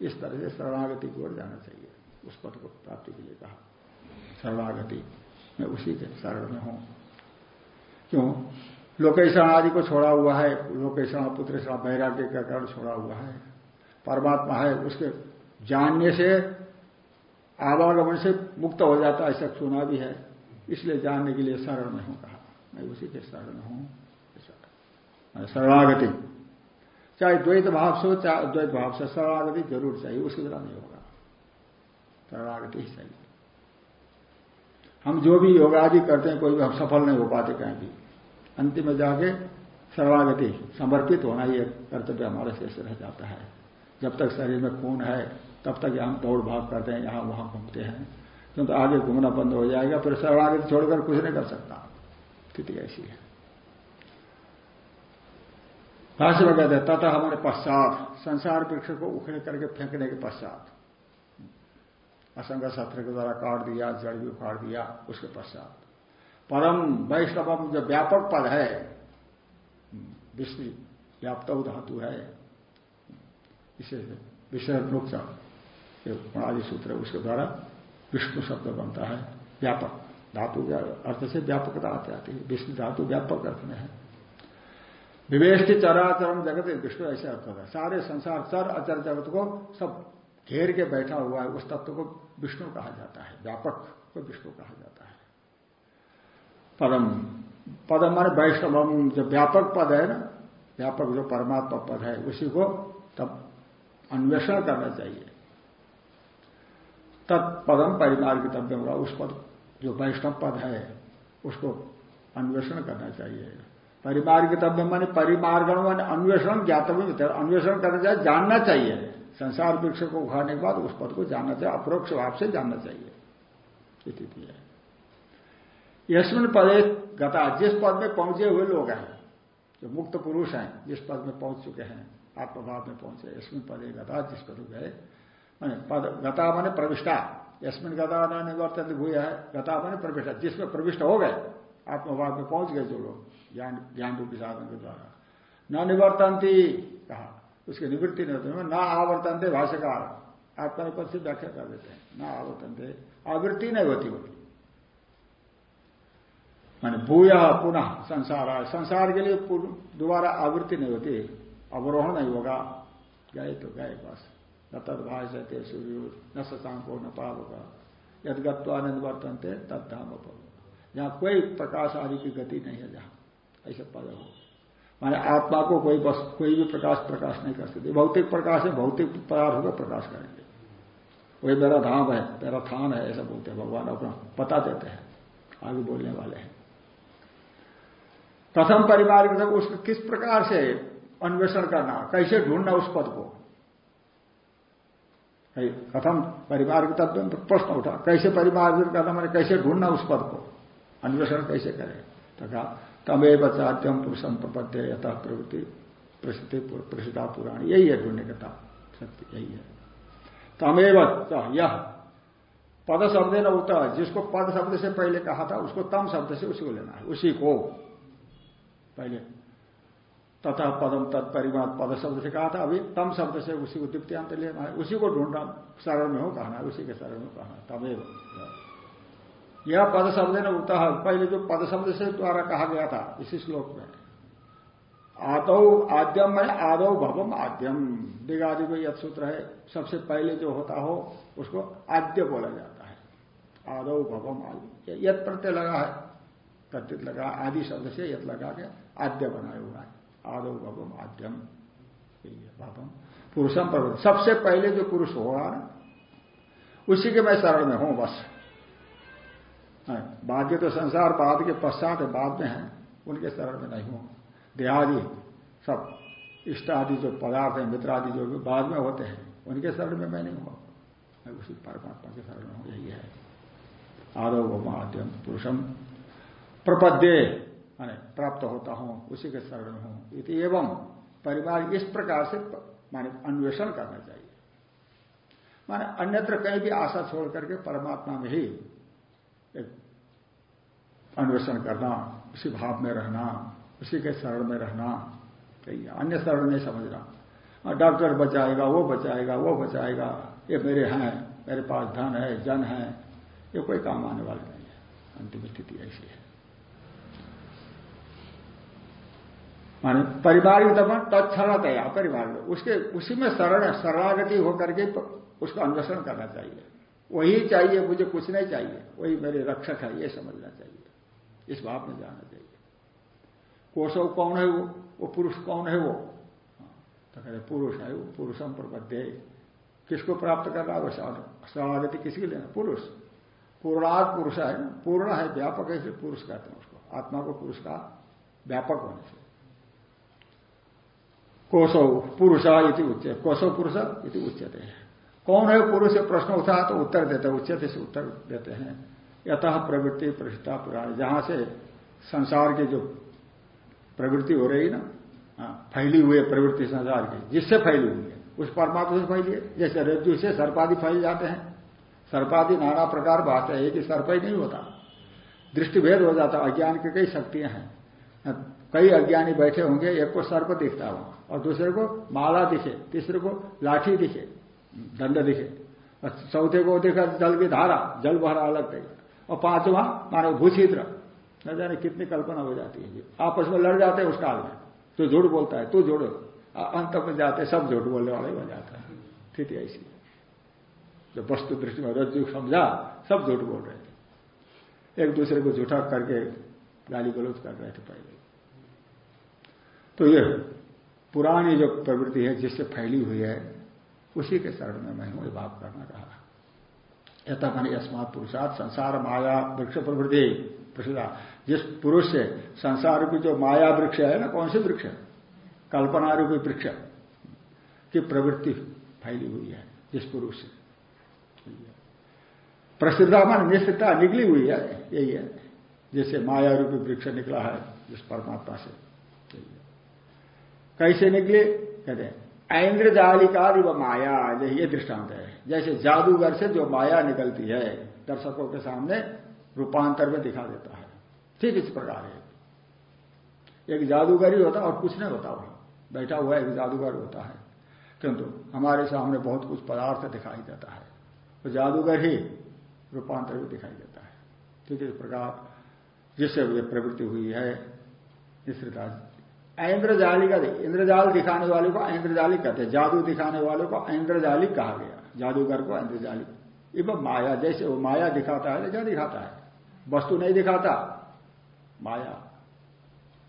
इस तरह से शरणागति की ओर जाना चाहिए, उस पद को प्राप्ति के लिए कहा। शरणागति, मैं उसी के शरण में हूँ। क्यों? लोकेशन आदि को छोड़ा हुआ है। लोकेशन पुत्र वैराग्य का कारण छोड़ा हुआ है। परमात्मा है, उसके जानने से, आवागमन से मुक्त हो जाता है, ऐसा सुना भी है। इसलिए जानने के लिए शरण में हूँ, कहा। मैं उसी के शरण हूँ। शरणागति। चाहे द्वैत भाव से हो, चाहे अद्वैत भाव से शरणागति ज़रूर चाहिए, उसके बिना नहीं होगा। शरणागति ही चाहिए। हम जो भी योग आदि करते हैं, कोई भी हम सफल नहीं हो पाते कहीं भी। अंतिम में जाके शरणागति समर्पित होना ये कर्तव्य हमारे शेष रह जाता है। जब तक शरीर में खून है, तब तक हम दौड़ भाग करते हैं, यहाँ वहाँ घूमते हैं। क्योंकि आगे घूमना बंद हो जाएगा, फिर शरणागति छोड़कर कुछ नहीं कर सकता। स्थिति ऐसी है। भाष्य में कहते हैं तथा हमारे पश्चात संसार वृक्ष को उखड़े करके फेंकने के पश्चात असंग शस्त्र के द्वारा काट दिया, जड़ भी उखाड़ दिया, उसके पश्चात। परम वैष्णव जो व्यापक पद है, विष्णु, व्याप्त धातु है, इसे विषय नुक्सा आदि सूत्र उसके द्वारा विष्णु शब्द बनता है, व्यापक धातु के अर्थ से व्यापकता आती आती है, विष्णु धातु व्यापक अर्थ में है। विवेष्टि चराचरम जगत, विष्णु ऐसे अर्थ है। सारे संसार, चर, अचर जगत को सब घेर के बैठा हुआ है, उस तत्व को विष्णु कहा जाता है, व्यापक को विष्णु कहा जाता है। पदम पदम मान वैष्णवम, जो व्यापक पद है ना, व्यापक जो परमात्मा पद है, उसी को तब अन्वेषण करना चाहिए। तत्पदम परिमार्गितव्य होगा उस पद, जो वैष्णव पद है, उसको अन्वेषण करना चाहिए। परिमार्गितव्य माने परिमार्गण मान अन्वेषण ज्ञातव्य, अन्वेषण करना चाहिए, जानना चाहिए। संसार वृक्ष को उखाड़ने के बाद उस पद को जानना चाहिए, अप्रोक्ष भाव से जानना चाहिए। स्थिति है। यशमिन पदे गता, जिस पद में पहुँचे हुए लोग हैं, जो मुक्त पुरुष हैं, जिस पद में पहुँच चुके हैं, आत्मभाव में पहुँचे यशमिन पदे गता, जिस पद गए मैंने पद गता माने प्रविष्टा। यशमिन गता निवर्तन भूया है, गता माने प्रविष्टा। जिसमें प्रविष्ट हो गए, आत्मभाव में पहुँच गए जो लोग, ज्ञान ज्ञान रूपी साधन के द्वारा। न निवर्तनती, कहा। उसकी निवृत्ति नहीं होती न आवर्तन थे भाष्यकार आत्मनिपद से व्याख्या कर देते हैं। ना आवर्तन थे आवृत्ति नहीं होती होती माने भूया पुनः संसार। आए संसार के लिए दोबारा आवृत्ति नहीं होती। अवरोहण नहीं होगा। गए तो गए बस। न तद भाष्यते सूर्य न शशांको न पावका। यद गत्वानंद वर्तन थे तद धाम जहाँ कोई प्रकाश आदि की गति नहीं है जहाँ। ऐसे पद हो। माने आत्मा को कोई बस, कोई भी प्रकाश प्रकाश नहीं कर सकती। भौतिक प्रकाश है, भौतिक पदार्थ का प्रकाश करेंगे। वही मेरा धाम है, मेरा थान है, ऐसा बोलते हैं, भगवान अपना पता देते हैं, आगे बोलने वाले हैं। प्रथम परिवार के उसको किस प्रकार से अन्वेषण करना, कैसे ढूंढना उस पद को? प्रथम परिवार के तत्व प्रश्न उठा, कैसे परिवार करना, मैंने कैसे ढूंढना उस पद को? अन्वेषण कैसे करें? तथा तमेव चाद्यम पुरुषम प्रपद्य यथा प्रवृत्ति प्रसिद्धि प्रसिद्धा पुराण। यही है ढूँढने का सत्य, यही है। तमेव यह पद शब्द न होता जिसको पद शब्द से पहले कहा था, उसको तम शब्द से उसी को लेना है। उसी को। पहले। तथा पदम तत्परिमाण पद शब्द से कहा था, अभी तम शब्द से उसी को द्वितीयांत लेना है। उसी को ढूंढना, शरण में हो कहना है, उसी के शरण में कहना है। तमेव। यह पद शब्द ने उठा पहले जो पद शब्द से द्वारा कहा गया था, इसी श्लोक में। आदौ आद्यम में आदौ भवम आद्यम। दिगादि को यथ सूत्र है, सबसे पहले जो होता हो, उसको आद्य बोला जाता है। आदौ भवम आदि यद प्रत्यय लगा है प्रत्यय लगा, आदि शब्द से यद लगा के आद्य बनाया हुआ है। आदौ भवम आद्यम। भवम। पुरुषम पर सबसे पहले जो पुरुष होगा उसी के मैं शरण में हूँ, बस। बाध्य तो संसार बाद के पश्चात है बाद में है उनके शरण में नहीं हूँ देहादि सब, इष्ट आदि जो पदार्थ है, मित्र आदि जो भी बाद में होते हैं, उनके शरण में मैं नहीं हूँ मैं उसी परमात्मा के शरण में हूँ, यही है। आदव गोमाद्यम पुरुषम प्रपद्य प्राप्त होता हूँ, उसी के शरण में हूँ। इति एवं परिवार इस प्रकार से माने अन्वेषण करना चाहिए। माने अन्यत्र कहीं भी आशा छोड़ करके परमात्मा में ही अन्वेषण करना, उसी भाव में रहना, उसी के शरण में रहना कही अन्य शरण नहीं समझना। डॉक्टर बचाएगा, वो बचाएगा वो बचाएगा, ये मेरे हैं, मेरे पास धन है, जन है, ये कोई काम आने वाले नहीं है। अंतिम स्थिति ऐसी है। माने परिवार की तरफ़ तत्क्षण है परिवार में, उसके, उसी में शरण, शरणागति होकर के उसका अन्वेषण करना चाहिए। वही चाहिए, मुझे कुछ नहीं चाहिए। वही मेरे रक्षक है, ये समझना चाहिए। इस भाव में जाना चाहिए। कोशव कौन है वो? वो पुरुष कौन है वो? तो कहते पुरुष है वो, पुरुषम प्रबद्ध किसको प्राप्त कर रहा है? वो शरणागति किसके लिए? पुरुष। पूर्णार्थ पुरुष है, पूर्ण है, व्यापक है, इसलिए पुरुष कहते हैं उसको। आत्मा को पुरुष का व्यापक होने से। कोशो पुरुषा इति उच्च कोशव पुरुष इति उच्चते हैं कौन है पुरुष से प्रश्न उठा तो उत्तर देते उच्चते से उत्तर देते हैं। यतः प्रवृत्ति प्रतिष्ठा पुराण। जहाँ से संसार की जो प्रवृत्ति हो रही ना हाँ, फैली हुई प्रवृत्ति संसार की जिससे फैली हुई है उस परमात्मा से फैली है। जैसे रज्जु से सर्पादि फैल जाते हैं। सर्पादि नाना प्रकार बात है कि सर्प ही नहीं होता। दृष्टिभेद हो जाता अज्ञान की कई शक्तियाँ हाँ, कई अज्ञानी बैठे होंगे एक को सर्प दिखता हो और दूसरे को माला दिखे तीसरे को लाठी दिखे। दंड दिखे। और चौथे को देखा जल की धारा, जल भरा अलग देगा और पांचवा, मानो भूछिद्र। न जाने कितनी कल्पना हो जाती है आपस में लड़ जाते हैं उस काल में। तो झूठ बोलता है, तू जोड़ो अंत में जाते सब झूठ बोलने वाले बन जाता है। स्थिति ऐसी जब वस्तु दृष्टि में रज्जु समझा, सब झूठ बोल रहे थे। एक दूसरे को झूठा करके गाली गलौज कर रहे थे पहले। तो ये पुरानी जो प्रवृत्ति है, जिससे फैली हुई है उसी के शरण में मैं हूँ भाव करना कहा यथा मैंने अस्मात पुरुषार्थ संसार माया वृक्ष प्रवृत्ति प्रसिद्धा जिस पुरुष से संसार की जो माया वृक्ष है ना, कौन सी वृक्ष कल्पना रूपी वृक्ष की प्रवृत्ति फैली हुई है, जिस पुरुष से। प्रसिद्धा मान निश्चितता निकली हुई है, यही है जैसे माया रूपी वृक्ष निकला है, जिस परमात्मा से। कैसे निकले? कहते हैं ऐन्द्रजालिका व माया ये दृष्टांत है। जैसे जादूगर से जो माया निकलती है, दर्शकों के सामने रूपांतर में दिखा देता है। ठीक इस प्रकार है। एक जादूगर ही होता और कुछ नहीं होता वहाँ। बैठा हुआ एक जादूगर होता है। किंतु हमारे सामने बहुत कुछ पदार्थ दिखाई देता है। तो जादूगर ही रूपांतर में दिखाई देता है। ठीक इस प्रकार जिससे प्रवृत्ति हुई है, इस इंद्रजाली का इंद्रजाल दिखाने वाले को इंद्रजाली कहते हैं, जादू दिखाने वाले को इंद्रजाली कहा गया, जादूगर को इंद्रजाली एवं माया, जैसे वो माया दिखाता है क्या दिखाता है। वस्तु नहीं दिखाता, माया।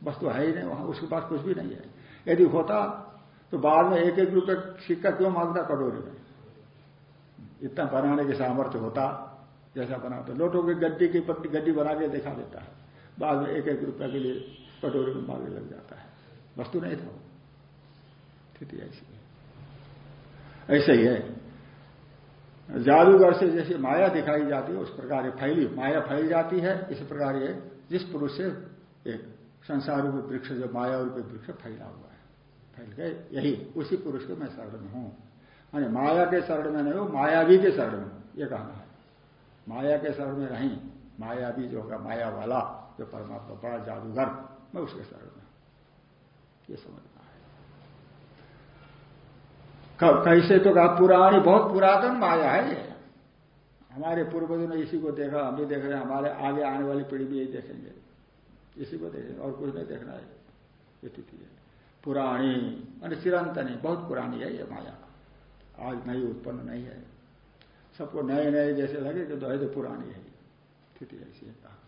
वस्तु है ही नहीं वहाँ, उसके पास कुछ भी नहीं है। यदि होता तो बाद में एक एक रुपये सिक्का क्यों माँगता, कटोरी में? इतना बनाने के सामर्थ्य होता, जैसा बनाता। लोटों की गड्डी की गड्डी बना के दिखा देता है। बाद में एक एक रुपये के लिए कटोरी में मांगने लग जाता है। वस्तु नहीं था। स्थिति ऐसी है। ऐसे ही है। जादूगर से जैसे माया दिखाई जाती है, उस प्रकार फैली, माया फैल जाती है, इस प्रकार ये, जिस पुरुष से एक संसार रूपी वृक्ष, जो माया रूपी वृक्ष फैला हुआ है, फैल गए, यही, उसी पुरुष के मैं शरण में हूँ। माने माया के शरण में नहीं हो मायावी के शरण में ये कहना है। माया के शरण में नहीं मायावी जो होगा, माया वाला, जो परमात्मा, बड़ा जादूगर, मैं उसके शरण में ये समझना है। कैसे तो कहा, पुरानी, बहुत पुरातन माया है ये। हमारे पूर्वजों ने इसी को देखा, हम भी देख रहे हैं, हमारे आगे आने वाली पीढ़ी भी यही देखेंगे। इसी को देखेंगे, और कुछ नहीं देखना है। स्थिति है। पुरानी, मान चिरंतनी, बहुत पुरानी है ये माया। आज नई उत्पन्न नहीं है। सबको नए नए जैसे लगे कि तो है तो पुरानी है। स्थिति ऐसी है। कहा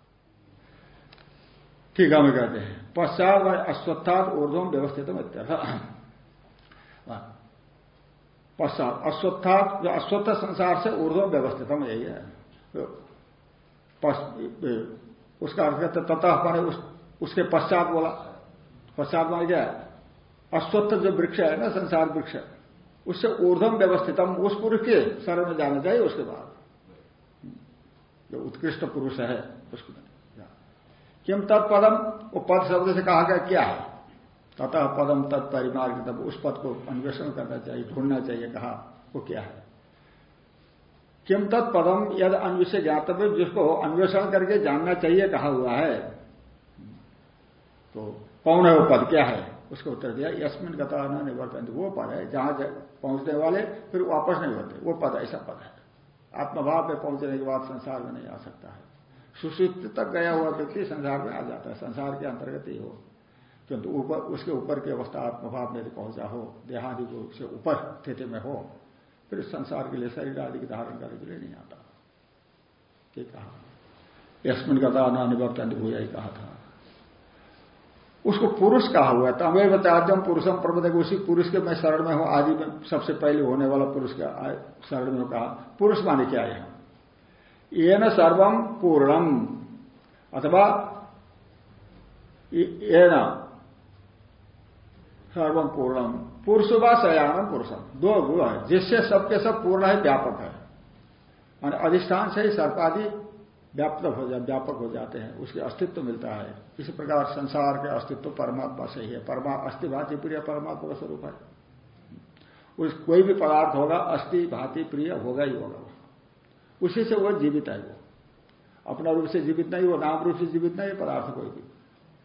है हम कहते हैं। पश्चात अश्वत्थात ऊर्धम व्यवस्थित पश्चात अश्वत्थात जो अश्वत्थ संसार से ऊर्धम व्यवस्थित यही है। उसका अर्थ कहते ततः माने उस, उसके पश्चात बोला पश्चात माने क्या अश्वत्थ जो वृक्ष है ना संसार वृक्ष उससे ऊर्धम व्यवस्थितम उस पुरुष के शरण में जाना चाहिए उसके बाद। जो उत्कृष्ट पुरुष है उसको किम तत्पदम? वो पद शब्द से कहा गया, क्या है? ततः पदम तत्परिमार्ग, तब उस पद को अन्वेषण करना चाहिए, ढूंढना चाहिए, कहा, वो क्या है? किम तत्पदम? यद अन्वेष ज्ञातव्य जिसको अन्वेषण करके जानना चाहिए, कहा हुआ है। तो पौन है वो पद? क्या है? उसको उत्तर दिया यशमिन गता न निवर्तन वो पद है, जहाँ पहुँचने वाले, फिर वापस नहीं होते, वो पद, ऐसा पद है। आत्मभाव में पहुँचने के बाद संसार में नहीं आ सकता है। सुषुप्त तक गया हुआ व्यक्ति संसार में आ जाता है। संसार के अंतर्गत ही हो। किंतु ऊपर, उसके ऊपर की अवस्था आत्मभाव में पहुँचा हो, देहादि रूप से ऊपर स्थिति में हो, फिर संसार के लिए शरीर आदि की धारण करने के लिए नहीं आता। ये कहा। यशमिन का दान निवर्तन भूया ही कहा था। उसको पुरुष कहा हुआ है। तमेव त्याज्यम पुरुषम प्रबंध उसी पुरुष के मैं शरण में हूँ। आदि में सबसे पहले होने वाला पुरुष का शरण में कहा। पुरुष माने क्या है ये न सर्वम पूर्णम। अथवा ये न सर्वम पूर्णम। पुरुष व शयानम पुरुषम दो गुण है। जिससे सबके सब पूर्ण है, व्यापक है। मान अधिष्ठान से ही सर्पादि व्याप्त हो जा व्यापक हो जाते हैं। उसके अस्तित्व मिलता है। इसी प्रकार संसार के अस्तित्व परमात्मा से ही है। परमा अस्थि, भांति, प्रिय परमात्मा का स्वरूप है। उस कोई भी पदार्थ होगा, अस्थि, भांति, प्रिय होगा ही होगा। उसी से वो जीवित है वो। अपना रूप से जीवित नहीं, वो नाम रूप से जीवित नहीं, पदार्थ कोई भी।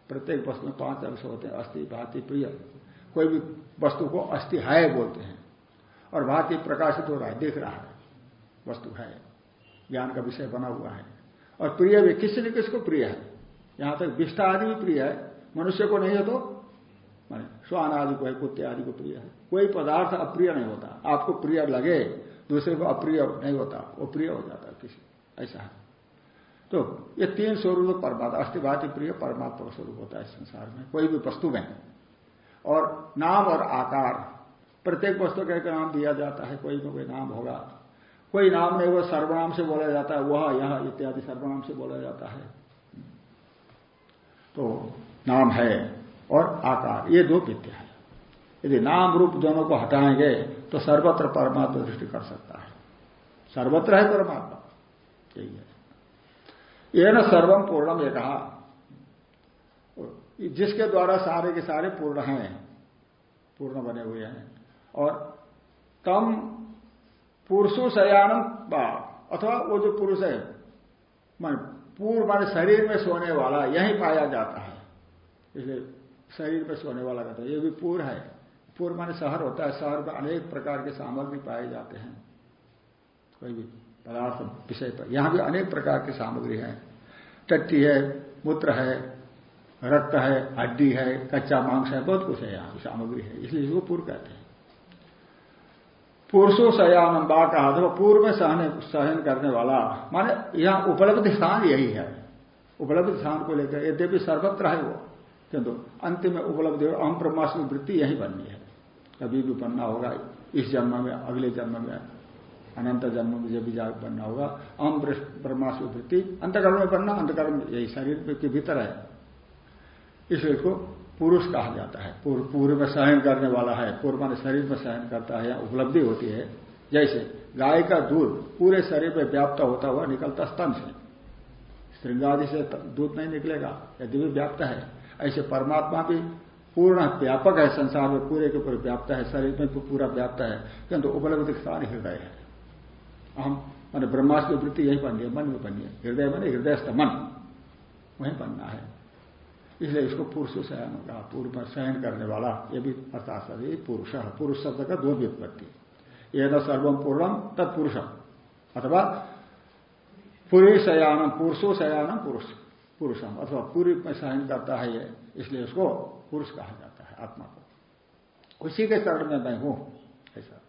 प्रत्येक वस्तु में पाँच अंश होते हैं, अस्थि, भांति, प्रिय। कोई भी वस्तु को अस्थि है बोलते हैं। और भांति प्रकाशित हो रहा है, देख रहा है। वस्तु है। ज्ञान का विषय बना हुआ है। और प्रिय भी किसी न किसको प्रिय है। यहाँ तक विष्ठा आदि भी प्रिय है। मनुष्य को नहीं है तो? माने, श्वान आदि को है, कुत्ते आदि को प्रिय है। कोई पदार्थ अप्रिय नहीं होता। आपको प्रिय लगे दूसरे को अप्रिय नहीं होता वो प्रिय हो जाता किसी, ऐसा है। तो ये तीन स्वरूप परमात्मा अस्थिभाति प्रिय परमात्मा का स्वरूप होता है संसार में, कोई भी वस्तु में। और नाम और आकार, प्रत्येक वस्तु का एक नाम दिया जाता है, कोई ना कोई नाम होगा। कोई नाम नहीं, वो सर्वनाम से बोला जाता है, वह, यह, इत्यादि सर्वनाम से बोला जाता है। तो नाम है और आकार, ये दो विद्या है। यदि नाम रूप दोनों को हटाएँगे तो सर्वत्र परमात्मा दृष्टि कर सकता है। सर्वत्र है परमात्मा। यही है। यह न सर्वम पूर्णम ये कहा जिसके द्वारा सारे के सारे पूर्ण हैं, पूर्ण बने हुए हैं, और तम पुरुषो शयानम अथवा वो जो पुरुष है, मान पूर्व मान शरीर में सोने वाला, यही पाया जाता है। इसलिए शरीर में सोने वाला कहता है। ये भी पूर्व है। पूर्व माने शहर होता है, शहर में अनेक प्रकार के सामग्री पाए जाते हैं। कोई भी पदार्थ विषय पर। यहाँ भी अनेक प्रकार की सामग्री है। टट्टी है, मूत्र है, रक्त है, हड्डी है, कच्चा मांस है, बहुत कुछ है यहाँ सामग्री है। इसलिए इसको पूर्व कहते हैं। पुरुषो शयानम बा कहा तो पूर्व में सहने, सहन करने वाला, माने यहाँ उपलब्ध स्थान यही है। उपलब्ध स्थान को लेकर यद्यपि सर्वत्र है वो, किंतु अंतिम में उपलब्ध अहम ब्रह्मास्म वृत्ति यही बननी है। कभी भी बनना होगा। इस जन्म में, अगले जन्म में, अनंत जन्म में जब भी जाग बनना होगा अहम ब्रह्मास्म वृत्ति अंतकर्म में बनना अंतकर्म यही शरीर के भीतर है। इसलिए इसको पुरुष कहा जाता है। पूर्व में सहन करने वाला है, पूर्व में शरीर में सहन करता है या उपलब्धि होती है। जैसे गाय का दूध पूरे शरीर में व्याप्त होता हुआ निकलता स्तन से। श्रृंगादि से दूध नहीं निकलेगा, यदि भी व्याप्त है। ऐसे परमात्मा भी पूर्ण व्यापक है संसार में, पूरे के पूरे व्याप्त है, शरीर में पूरा व्याप्त है। किंतु उपलब्धि स्थान हृदय है। हम मान ब्रह्मास्त्र वृत्ति यही बननी है, मन में बननी है। हृदय मन हृदय मन। वही बनना है। इसलिए इसको पुरुष शयन कहा पूर्व में शयन करने वाला, ये भी अर्थात पुरुष पुरुष शब्द का दो व्युत्पत्ति। ये न सर्वम पूर्णम तत्पुरुषम अथवा पूरी शयानम पुरुषो शयानम पुरुष पुरुषम अथवा पूरी में शयन करता है ये, इसलिए उसको पुरुष कहा जाता है, आत्मा को। उसी के शरण में मैं हूँ, ऐसा।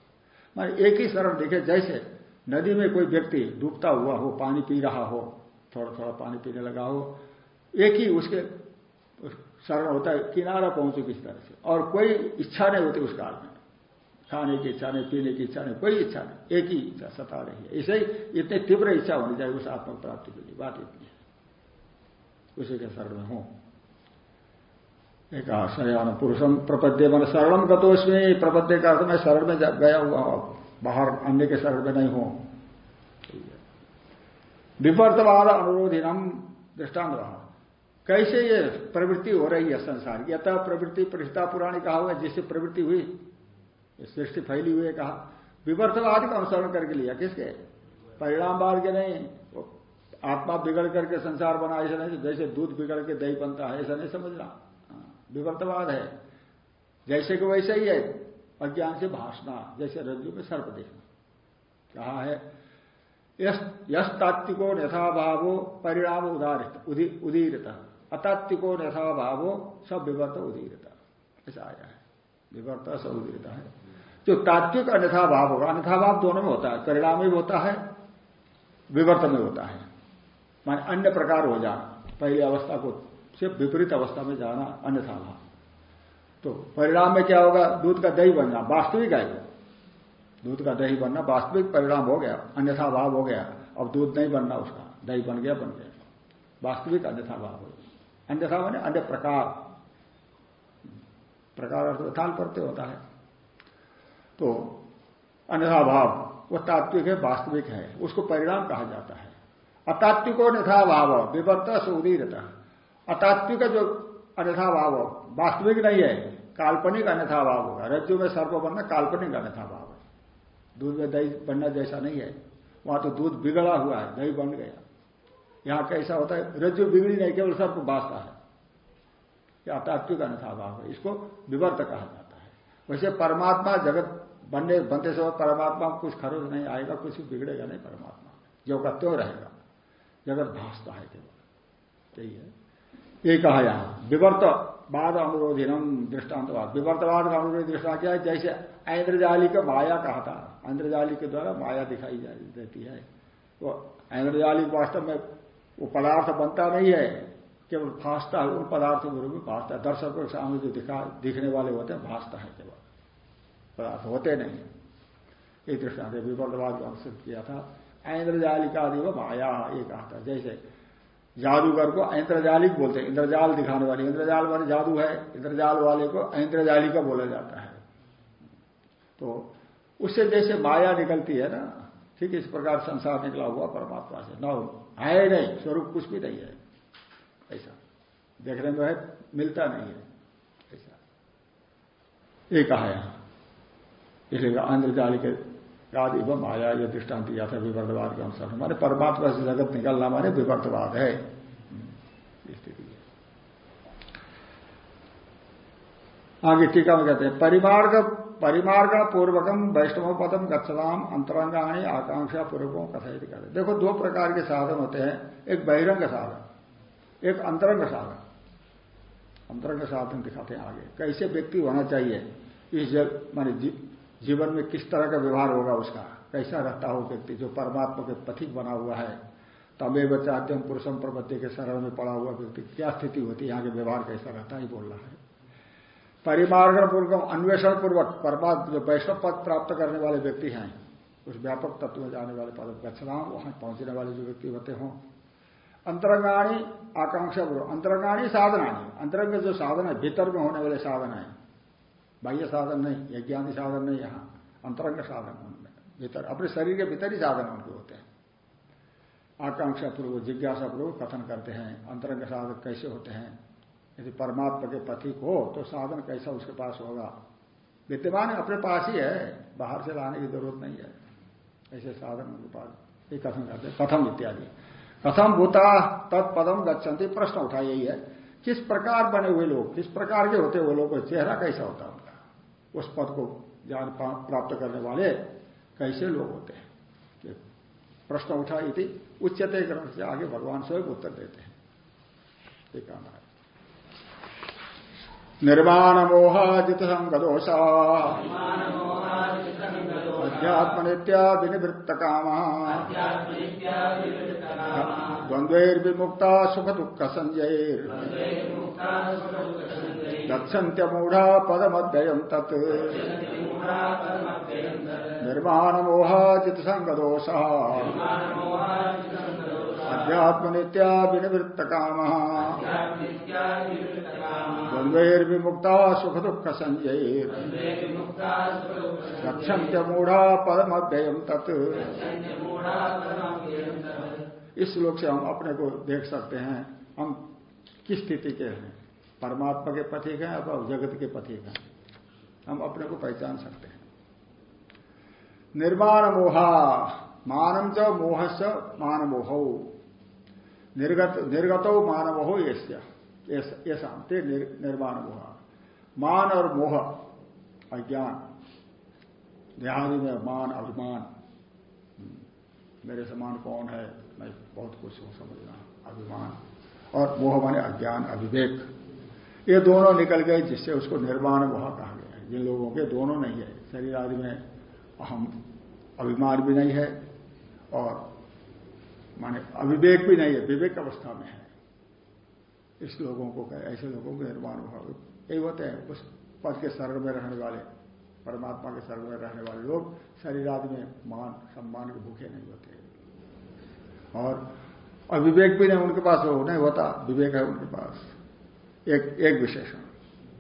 मैं एक ही शरण देखे, जैसे नदी में कोई व्यक्ति डूबता हुआ हो, पानी पी रहा हो थोड़ा थोड़ा पानी पीने लगा हो, एक ही उसके शरण होता है, किनारा पहुँचे किस तरह से। और कोई इच्छा नहीं होती उस काल में। खाने की इच्छा नहीं, पीने की इच्छा नहीं, कोई इच्छा नहीं, एक ही इच्छा, सता रही है। इसे ही इतनी तीव्र इच्छा होनी चाहिए, उस आत्मा प्राप्ति के लिए। बात इतनी है। उसी के शरण में हूँ। एक शयान पुरुषम प्रपद्य मन शरणम गतोस्मी प्रपद्य का अर्थ मैं शरण में गया हुआ बाहर अन्य के शरण में नहीं हूँ। विपर्तवाद अनुरोधिनम दृष्टांत रहा। कैसे ये प्रवृत्ति हो रही है संसार की? यथ प्रवृत्ति प्रतिष्ठा पुराणी कहा हुआ जिससे प्रवृत्ति हुई। सृष्टि फैली हुई कहा। विवर्तवाद का अनुसरण करके लिया। किसके? परिणाम परिणामवाद के नहीं। आत्मा बिगड़ करके संसार बना, ऐसा नहीं जैसे दूध बिगड़ के दही बनता है, ऐसा नहीं समझना। विवर्तवाद है। जैसे कि वैसे ही है, अज्ञान से भाषणा जैसे रज्जु में सर्प देखना। कहा है यश तात्विको यथाभावो परिणाम उदारित उदीरता। अतात्विको यथा भावो सब विवर्त उदीरता। ऐसा आया है। विवर्त सब उदीरता है। जो तात्विक अन्यथा भाव होगा अन्यथा भाव दोनों में होता है। परिणाम में होता है, विवर्त में होता है। माने अन्य प्रकार हो जाना, पहली अवस्था को से विपरीत अवस्था में जाना अन्यथा भाव तो परिणाम में क्या होगा? दूध का दही बनना, वास्तविक है दूध का दही बनना वास्तविक परिणाम हो गया, अन्यथा भाव हो गया। अब दूध नहीं बनना उसका, दही बन गया बन गया। वास्तविक अन्यथा भाव हो गया। अन्यथा बने अन्य प्रकार। प्रकार अर्थ थाल प्रत्यय होता है। तो अन्यथा भाव, वो तात्विक है, वास्तविक है, उसको परिणाम कहा जाता है। अतात्विको अन्यथा भाव विवर्त रहता अतात्विक जो अन्यथा भाव हो, वास्तविक नहीं है, काल्पनिक अन्यथा भाव होगा। रज्जु में सर्प बनना काल्पनिक अन्यथा भाव है। दूध में दही बनना जैसा नहीं है। वहाँ तो दूध बिगड़ा हुआ है, दही बन गया। यहाँ कैसा होता है? रज्जु बिगड़ी नहीं, केवल सर्प बासता है। यह तात्विक अन्यथा भाव है। इसको विवर्त कहा जाता है। वैसे परमात्मा जगत बनने, बनते समय परमात्मा कुछ खरोज नहीं आएगा, कुछ बिगड़ेगा नहीं परमात्मा। जो का त्यों रहेगा। जगत भाषता है केवल। यही है। ये कहा यहाँ विवर्त बाद अनुरोधिनम दृष्टांतवाद विवर्तवाद का अनुरोध दृष्टा क्या है? जैसे ऐन्द्रजाली का माया कहा था। ऐन्द्रजाली के द्वारा माया दिखाई देती है। वो ऐन्द्रजाली वास्तव में वो पदार्थ बनता नहीं है। केवल भाषता है, उन पदार्थों के रूप में भाषता है। दर्शकों के सामने जो दिखा, दिखने वाले होते हैं भाषता है केवल। पदार्थ होते नहीं। ये दृष्टांत विवर्तवाद का अनुसृत किया था। ऐन्द्रजालिका आदि वो माया, ये कहा था। जैसे जादूगर को इंद्रजालिक बोलते हैं। इंद्रजाल दिखाने वाले, इंद्रजाल वाले जादू है, इंद्रजाल वाले को इंद्रजाली का बोला जाता है। तो उससे जैसे माया निकलती है ना, ठीक इस प्रकार संसार निकला हुआ परमात्मा से। न है नहीं, स्वरूप कुछ भी नहीं है। ऐसा। देखने में है, मिलता नहीं है। ऐसा। एक कहा इसलिए आंध्रजालिक आदि एवं माया ये दृष्टांत दिया था विवर्तवाद के अनुसार। माने परमात्मा से जगत निकलना माने विवर्तवाद है। स्थिति आगे टीका में कहते हैं, परिमार्ग परिमार्ग पूर्वकम वैष्णव पदम गच्छताम अंतरंगाणी आकांक्षा पूर्वकों कथित कहते देखो, दो प्रकार के साधन होते हैं। एक बहिरंग साधन, एक अंतरंग साधन। अंतरंग साधन दिखाते हैं आगे। कैसे व्यक्ति होना चाहिए? इस माने जीवन में किस तरह का व्यवहार होगा उसका? कैसा रहता हो व्यक्ति? जो परमात्मा के पथिक बना हुआ है, तमेव चाहते हम पुरुषम प्रपत्ति के शरण में पड़ा हुआ व्यक्ति, क्या स्थिति होती है? यहाँ के व्यवहार कैसा रहता है बोल रहा है। परिमार्गण पूर्वक अन्वेषण पूर्वक परमात्मा, जो वैष्णव पद प्राप्त करने वाले व्यक्ति हैं, उस व्यापक तत्व में जाने वाले पद गच्छना वहाँ पहुँचने वाले जो व्यक्ति होते हों। अंतरंगाणी आकांक्षा पूर्वक, अंतरंगाणी साधनानी अंतरंग जो साधन है, भीतर में होने वाले साधन है बाह्य साधन नहीं यज्ञानी साधन नहीं यहाँ, अंतरंग साधन भीतर, अपने शरीर के भीतर ही साधन उनके होते हैं। आकांक्षा पूर्व जिज्ञासा पूर्व कथन करते हैं, अंतरंग साधन कैसे होते हैं? यदि परमात्मा के पथिक हो तो साधन कैसा उसके पास होगा? विद्यमान अपने पास ही है, बाहर से लाने की ज़रूरत नहीं है। ऐसे साधन उनके पास, ये कथन करते हैं, कथम इत्यादि। कथम भूता तत्पदम गच्छन्ति, प्रश्न उठा यही है, किस प्रकार बने हुए लोग, किस प्रकार के होते वो लोग चेहरा कैसा होता है उस पद को ज्ञान प्राप्त करने वाले कैसे लोग होते हैं? प्रश्न उठा इति उच्चते ग्रहण से आगे भगवान स्वयं उत्तर देते हैं। ये कहना है। निर्माण मोहादित संगदोषा अध्यात्म नित्या विनिवृत्त काम द्वंद्वैर्विमुक्ता सुख दुख संजय गच्छन्त्यमूढ़ा पदमद्वयम तत्। निर्माण मोहाजित संगदोष अध्यात्म नित्या विनिवृत्त काम द्वंद्वैर्विमुक्ता सुख दुख संजय गच्छन्त्यमूढ़ा पदमद्वयम तत्। इस श्लोक से हम अपने को देख सकते हैं, हम किस स्थिति के हैं। परमात्मा के पथिक हैं अथवा जगत के पथिक हैं। हम अपने को पहचान सकते हैं। निर्माण मोहा, मानम च मोह से मान मोह निर्गत, निर्गतो मान मोह ये शांति निर्माण मोह मान और मोह, अज्ञान। देहादि में मान, अभिमान। मेरे समान कौन है? मैं बहुत कुछ हूँ समझना अभिमान और मोह माने अज्ञान अभिवेक ये दोनों निकल गए जिससे उसको निर्माण वह कहा गया है। जिन लोगों के दोनों नहीं है। शरीर आदि में अहम अभिमान भी नहीं है और माने अविवेक भी नहीं है, विवेक अवस्था में है। इस लोगों को कहे, ऐसे लोगों को निर्माण भाव यही होते हैं उस पद के सर्ग में रहने वाले, परमात्मा के सर्ग में रहने वाले लोग शरीर आदि में मान, सम्मान के भूखे नहीं होते। और अविवेक भी नहीं, उनके पास हो नहीं होता, विवेक है उनके पास। एक एक विशेषण।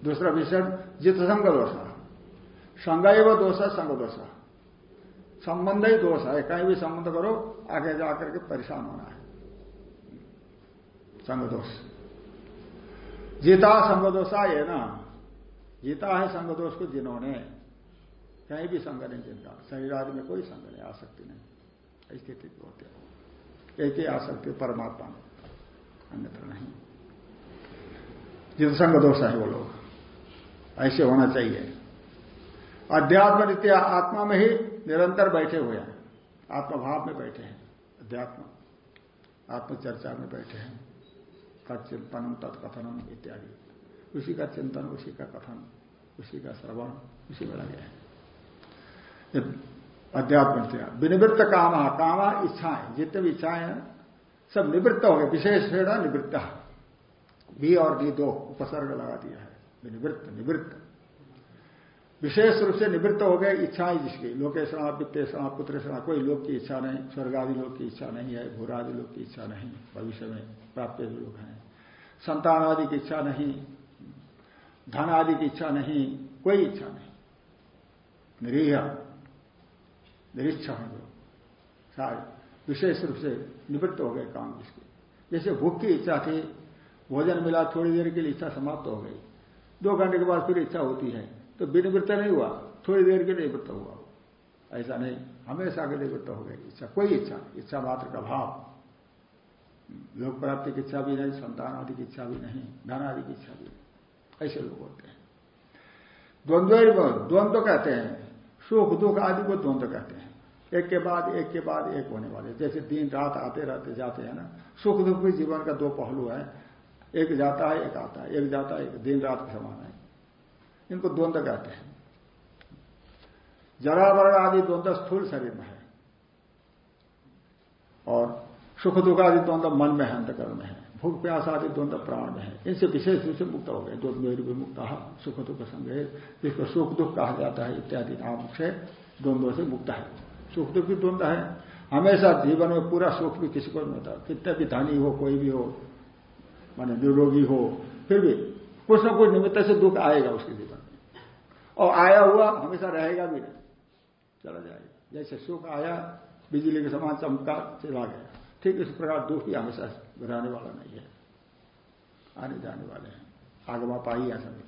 दूसरा विशेषण जित संग दोष। संग व दोष, संग दोष। संबंध ही दोष है। कहीं भी संबंध करो, आगे जाकर के परेशान होना है। संग दोष। जीता संग दोषा ये ना। जीता है संग दोष को जिन्होंने। कहीं भी संग नहीं जिनका शरीर आदि में कोई संग नहीं, आसक्ति नहीं। स्थिति होती है। एक ही आसक्ति, परमात्मा। में अन्यत्र नहीं। जित संग दोष है वो लोग। ऐसे होना चाहिए। अध्यात्म नित्य आत्मा में ही निरंतर बैठे हुए हैं। आत्मभाव में बैठे हैं। अध्यात्म, आत्मचर्चा में बैठे हैं। तत्चिंतनम तत्कथनम इत्यादि। उसी का चिंतन, उसी का कथन, उसी का श्रवण, उसी में लगे हैं। अध्यात्म विनिवृत्त कामा कामा इच्छाएँ। जितने भी इच्छाएँ हैं, सब निवृत्त हो गए। विशेष निवृत्त। बी और डी दो, उपसर्ग लगा दिया है। विनिवृत्त, निवृत्त। विशेष रूप से निवृत्त हो गए इच्छाएँ जिसकी। लोकेशणा वित्तेषणा पुत्रेषणा कोई लोग की इच्छा नहीं स्वर्ग आदि लोग की इच्छा नहीं है, भूरादि लोग की इच्छा नहीं, भविष्य में प्राप्त जो लोग हैं। संतान आदि की इच्छा नहीं धन आदि की इच्छा नहीं, कोई इच्छा नहीं। निरीह निरीक्षा है लोग। सारे विशेष रूप से निवृत्त हो गए काम जिसके। जैसे भूख की इच्छा थी, भोजन मिला, थोड़ी देर के लिए इच्छा समाप्त हो गई। दो घंटे के बाद फिर इच्छा होती है। तो विनिवृत्त नहीं हुआ। थोड़ी देर के लिए निवृत्त हुआ। ऐसा नहीं। हमेशा के निवृत्त हो गई इच्छा, कोई इच्छा इच्छा मात्र का भाव। लोक प्राप्ति की इच्छा भी नहीं, संतान आदि की इच्छा भी नहीं, धन आदि की इच्छा भी नहीं। ऐसे लोग होते हैं। द्वंद्व द्वंद्व कहते हैं। सुख, दुख आदि को द्वंद्व कहते हैं। एक के बाद, एक के बाद, एक होने वाले। जैसे दिन, रात आते रहते, जाते हैं ना। सुख, दुख भी जीवन का दो पहलू है। एक जाता है, एक आता है। एक जाता है, एक दिन, रात के समान है। इनको द्वंद्व कहते हैं। जरा वर्ग आदि द्वंद्व स्थूल शरीर में है। और सुख दुख आदि द्वंद्व मन में है, अंतकरण में है। भूख प्यास आदि द्वंद्व प्राण में है। इनसे विशेष रूप से मुक्त हो गए। द्वंद्व मुक्त सुख दुख संग्रह जिसको सुख दुख कहा जाता है, इत्यादि नाम से द्वंद्व से मुक्त है। सुख दुख भी द्वंद्व है। हमेशा जीवन में पूरा सुख भी किसी को नहीं होता। कितने भी धनी हो, कोई भी हो, माने निरोगी हो, फिर भी कुछ ना कुछ निमित्त से दुख आएगा उसके जीवन और आया हुआ हमेशा रहेगा भी नहीं। चला जाएगा। जैसे सुख आया, बिजली के समान चमका, चला गया। ठीक इस प्रकार दुख भी हमेशा रहने वाला नहीं है। आने जाने वाले हैं। आगमा पाई है सभी।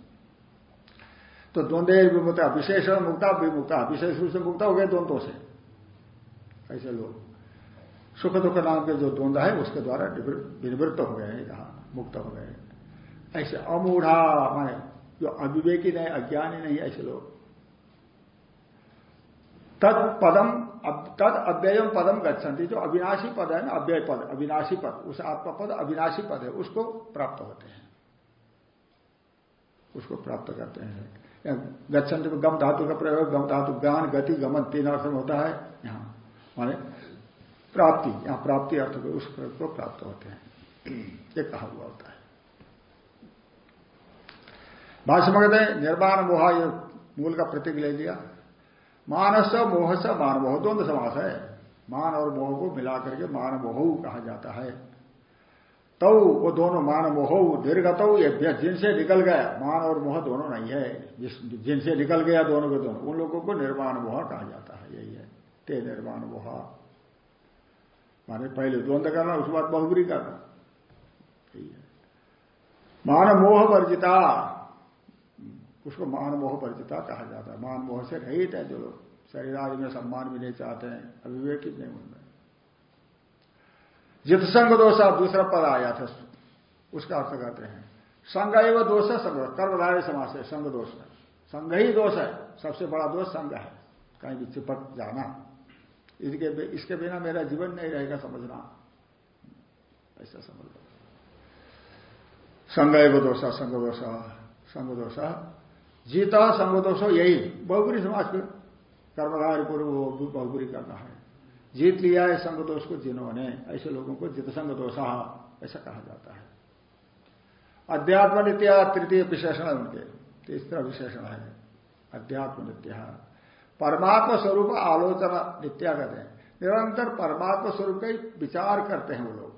तो द्वंद्व विमुक्ता, विशेष मुक्ता, विमुक्ता। विशेष रूप से मुक्ता हो गए द्वंद्वों से। ऐसे लोग। सुख दुख नाम के जो द्वंद्व है, उसके द्वारा निवृत्त हो गए हैं कहा मुक्त हो गए ऐसे अमूढ़ा माने जो अविवेकी नहीं, अज्ञानी नहीं ऐसे लोग तद पदम तद अव्ययम पदम गच्छन्ति। जो अविनाशी पद है ना, अव्यय पद, अविनाशी पद, उस आत्मा पद अविनाशी पद है, उसको प्राप्त होते हैं। उसको प्राप्त करते हैं। गच्छन्ति में गम धातु का प्रयोग, गम धातु ज्ञान, गति, गमन, तीन अर्थ में होता है। यहाँ, माने प्राप्ति, यहाँ प्राप्ति अर्थ उस को प्राप्त होते हैं। ये कहा हुआ होता है। भाष्य में कहते हैं निर्माण मोहा ये मूल का प्रतीक ले लिया। मानस मोह से मान मोह, द्वंद्व समास है। मान और मोह को मिलाकर के मान मोह कहा जाता है। तो वो दोनों मान मोह दीर्घत जिनसे निकल गया, मान और मोह दोनों नहीं है। जिस, जिनसे निकल गया दोनों के दोनों, उन लोगों को निर्माण मोह कहा जाता है, यही है। ते निर्माण मोह। माने पहले द्वंद्व करना, उसके बाद बहुबरी करना। मान मोह वर्जिता उसको मान मोह परिचिता कहा जाता है। मान मोह से रहित है जो लोग शरीर आदि में सम्मान भी नहीं चाहते हैं, अविवेकित नहीं उनमें जित संग दोष दूसरा पद आया था, उसका अर्थ कहते हैं। संग एवं दोष है, संग कर्मधारी समाज है, संग दोष है। संग ही दोष है, सबसे बड़ा दोष संग है। कहीं भी चिपक जाना। इसके इसके बिना मेरा जीवन नहीं रहेगा समझना। ऐसा समझ लो। संग दोषा संग दोषा संग दोषा। जीता संगदोष यही। बहुबरी समाज में कर्मधारी पूर्व बहुबरी करना है। जीत लिया है संगदोष को जिन्होंने, ऐसे लोगों को जित संगदोषा ऐसा कहा जाता है। अध्यात्म नित्या तृतीय विशेषण है उनके, तीसरा विशेषण है अध्यात्म नित्य परमात्मा स्वरूप आलोचना नित्या कहते हैं। निरंतर परमात्मा स्वरूप का ही विचार करते हैं वो लोग।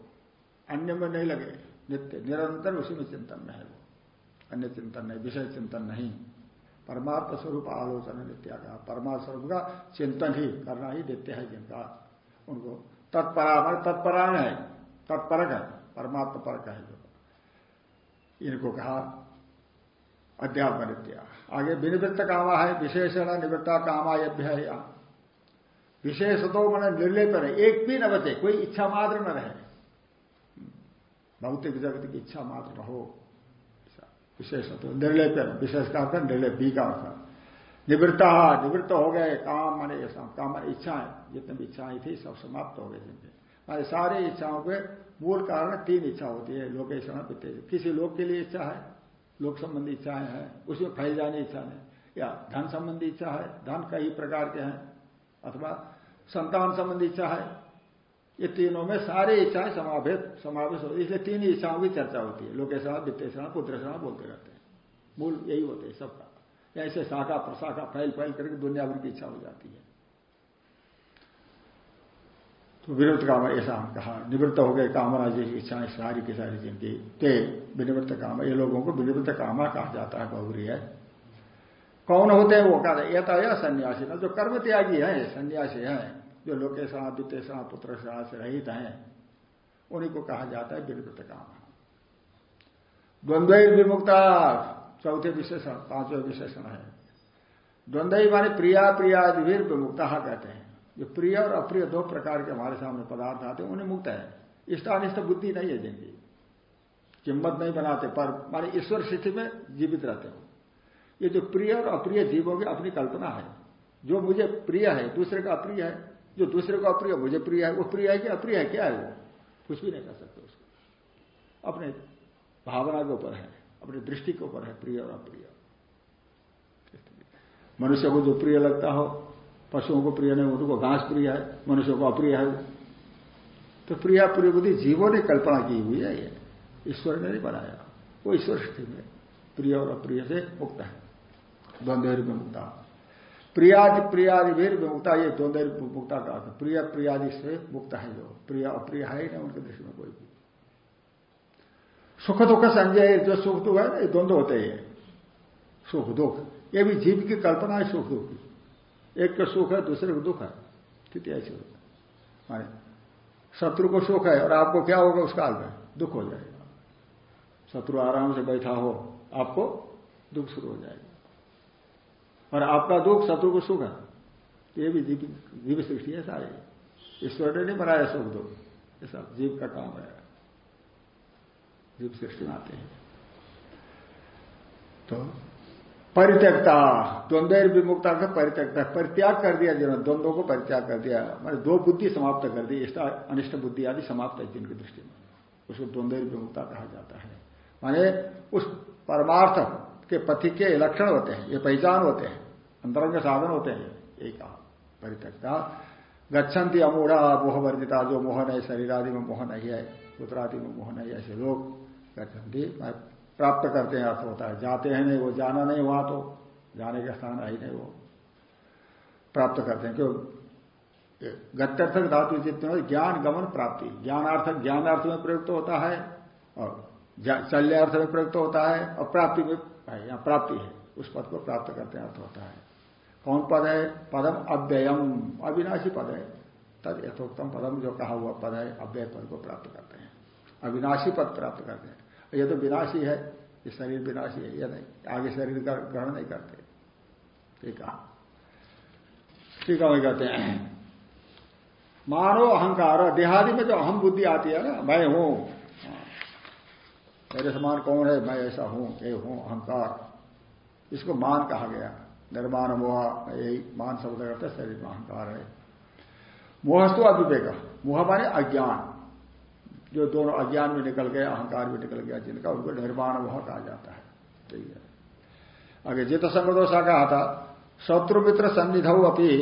अन्य में नहीं लगे, नित्य, निरंतर उसी में चिंतन में है वो। अन्य चिंतन नहीं, विषय चिंतन नहीं। परमात्मा स्वरूप आलोचना का परमात्मा स्वरूप का चिंतन ही करना ही नित्य है जिनका उनको तत्परा तत्परायण है। तत्परक है। परमात्म परक है जो। इनको कहा अध्यात्म नित्या। आगे विनिवृत्त कामा है, विशेषण निवृत्ता कामा यभ्य विशेष तो मैंने निर्लेप रहे। एक भी न बचे, कोई इच्छा मात्र न रहे। भौतिक जगत की इच्छा मात्र न हो। विशेष तो निर्लेप विशेष का अर्थ निर्लेप भी का अर्थ निवृत्ता, निवृत्त हो गए, काम माने ये काम माने इच्छाएँ, जितने भी इच्छाएँ थी, सब समाप्त हो गए जिनके। माने सारी इच्छाओं के मूल कारण तीन इच्छा होती है लोकेशन किसी लोक के लिए इच्छा है, लोक संबंधी इच्छाएँ हैं, उसमें फैल जाने इच्छा नहीं। या धन संबंधी इच्छा है, धन कई प्रकार के हैं, अथवा संतान संबंधी इच्छा है ये तीनों में सारे इच्छाएँ समावेश समावेश होती इसलिए तीन इच्छाओं की चर्चा होती है। लोकेशना वित्तेषणा पुत्रेषणा बोलते रहते हैं। मूल यही होते हैं सबका। ऐसे शाखा, प्रशाखा, फैल फैल करके दुनिया भर की इच्छा हो जाती है। तो विनिवृत्त काम ऐसा हम कहा, निवृत्त हो गए कामना जैसी इच्छाएँ, सारी की सारी जिनकी। ते विनिवृत्त काम ये लोगों को विनिवृत्त कामा कहा जाता है बहुरी है। कौन होते हैं वो? कहते हैं या सन्यासी। ना जो कर्म त्यागी है, सन्यासी है जो लोकेशा वित्तेषणा पुत्र से रहित हैं, उन्हीं को कहा जाता है विनिवृत्त काम। द्वंद्व विमुक्ता, चौथे विशेषण, पाँचवें विशेषण है। द्वंद्व माने प्रिया प्रियादि विमुक्ता कहते हैं। जो प्रिय और अप्रिय दो प्रकार के हमारे सामने पदार्थ आते हैं, उन्हें मुक्त है। इष्टानिष्ट बुद्धि नहीं है जिनकी। किम्मत नहीं बनाते, पर माने ईश्वर स्थिति में जीवित रहते हो। ये जो प्रिय और अप्रिय जीवों की अपनी कल्पना है। जो मुझे प्रिय है, दूसरे का अप्रिय है जो दूसरे को अप्रिय, मुझे प्रिय है, वो प्रिय है कि अप्रिय है, क्या है वो? कुछ भी नहीं कर सकते उसको। अपने भावना के ऊपर है, अपनी दृष्टि के ऊपर है, प्रिय और अप्रिय। मनुष्य को जो प्रिय लगता हो, पशुओं को प्रिय नहीं, उनको घास प्रिय है, मनुष्यों को अप्रिय है। तो प्रिया प्रिय बुद्धि जीवों ने कल्पना की हुई है ये। ईश्वर ने नहीं बनाया। वो ईश्वर स्थिति में प्रिय और अप्रिय से मुक्त है। द्वंद्व विमुक्ता प्रियादि प्रियादि भी विमुक्ता ये द्वंद्व मुक्ता का अर्थ प्रिय, प्रियादि से मुक्त है जो। प्रिय, अप्रिय है ही नहीं उनके दृष्टि में कोई भी। सुख, दुख, संजय, जो सुख, दुख है ना, ये द्वंद्व होते हैं सुख, दुख। ये भी जीव की कल्पना है सुख, दुख की। एक का सुख है, दूसरे को दुख है। स्थिति ऐसी होती माने शत्रु को सुख है और आपको क्या होगा उस काल में? दुख हो जाएगा। शत्रु आराम से बैठा हो, आपको दुख शुरू हो जाएगा। और आपका दुख शत्रु को सुख है। ये भी जीव सृष्टि है सारे। ईश्वर ने नहीं बनाया सुख दुख। ये सब जीव का काम है। जीव सृष्टि में आते हैं। तो परित्यक्ता द्वंद्व विमुक्ता का परित्यक्ता, परित्याग कर दिया जिन्होंने द्वंद्व को परित्याग कर दिया। मैंने दो बुद्धि समाप्त कर दी, इष्टा अनिष्ट बुद्धि आदि समाप्त है जिनकी दृष्टि में। उसको द्वंद्व विमुक्ता कहा जाता है। माने उस परमार्थ के पथिक के लक्षण होते हैं, ये पहचान होते हैं। अंतरंग साधन होते हैं। ये कहा परित्यक्ता। गच्छन्ति अमूढ़ा मोह वर्जिता जो मोह नहीं शरीर आदि में मोह नहीं है, पुत्रादि में मोह नहीं है, ऐसे लोग गच्छन्ति। प्राप्त करते हैं, अर्थ होता है। जाते हैं नहीं, वो जाना नहीं, वहाँ तो जाने का स्थान आई नहीं वो। प्राप्त करते हैं, क्यों? गत्यर्थक धातु जितने ज्ञान गमन प्राप्ति। ज्ञानार्थक ज्ञानार्थ में प्रयुक्त होता है और चल्यार्थ में प्रयुक्त होता है और प्राप्ति में, यहाँ प्राप्ति है। उस पद को प्राप्त करते हैं, अर्थ होता है। कौन पद है? पदम अव्ययम। अविनाशी पद है। तद यथोक्तम पदम जो कहा हुआ पद है, अव्यय पद को प्राप्त करते हैं। अविनाशी पद प्राप्त करते हैं। ये तो विनाशी है, ये शरीर विनाशी है, या नहीं। आगे शरीर का ग्रहण नहीं करते। ठीक है। ठीक है कहते हैं। मानो अहंकार, देहादि में जो अहम बुद्धि आती है ना, मैं हूँ। मेरे समान कौन है? मैं ऐसा हूँ, ये हूँ अहंकार। इसको मान कहा गया। निर्माण मोह यही मान शब्द करते शरीर में अहंकार है। मोहस्तु अविवेक मोह माने अज्ञान। जो दोनों अज्ञान में निकल गए, अहंकार भी निकल गया, जिनका उनको निर्माण मोह कहा जाता है। ठीक है। आगे जित संगदोषा कहा था, शत्रु मित्र सन्निध अपनी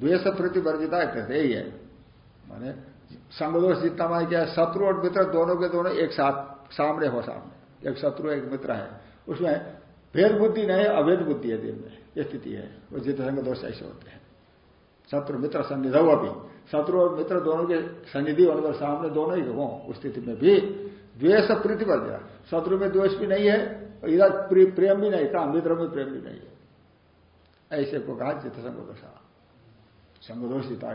द्वेष प्रति वर्जिता यही है। माने संगदोष जितना माने क्या शत्रु और मित्र दोनों के दोनों एक साथ, सामने हो सामने। एक शत्रु, एक मित्र है। उसमें भेद बुद्धि नहीं अभेद बुद्धि है दिन में। स्थिति है। वो जित संग दोष ऐसे होते हैं। शत्रु मित्र सन्निधव अभी। शत्रु और मित्र दोनों के सन्निधि होने पर सामने दोनों ही हो, उस स्थिति में भी द्वेष प्रीति बढ़ जाए। शत्रु में द्वेष भी नहीं है इधर प्रेम भी नहीं था मित्र में प्रेम भी नहीं है। ऐसे को कहा जित संग दशा संगदोष जिता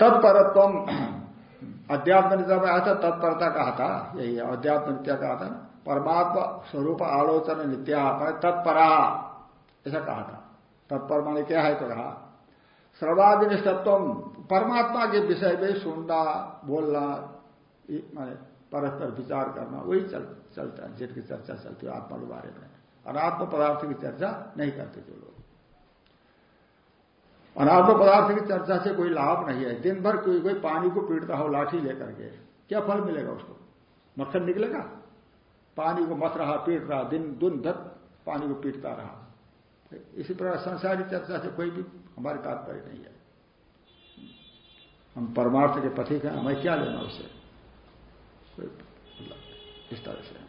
तत्परत्व अध्यात्म में आया था, तत्परता कहा था, यही अध्यात्म कहा था परमात्मा स्वरूप आलोचन नित्या तत्परा ऐसा कहा था। तत्पर माने क्या है तो कहा सर्वाधिनिष्ठत्व परमात्मा के विषय में सुनना बोलना माने परस्पर विचार करना वही चल, चलता है जिनकी चर्चा चलती है आत्मा के बारे में। अनात्म पदार्थ की चर्चा नहीं करते जो लोग। अनात्म पदार्थ की चर्चा से कोई लाभ नहीं है। दिन भर कोई कोई पानी को पीटता हो लाठी लेकर के क्या फल मिलेगा उसको? मक्खन निकलेगा? पानी को मत रहा, पीट रहा, दिन दिन धर पानी को पीटता रहा। इसी प्रकार संसारी चर्चा से कोई भी हमारे तात्पर्य नहीं है। हम परमार्थ के पथिक हैं, हमें क्या लेना उससे इस तरह से।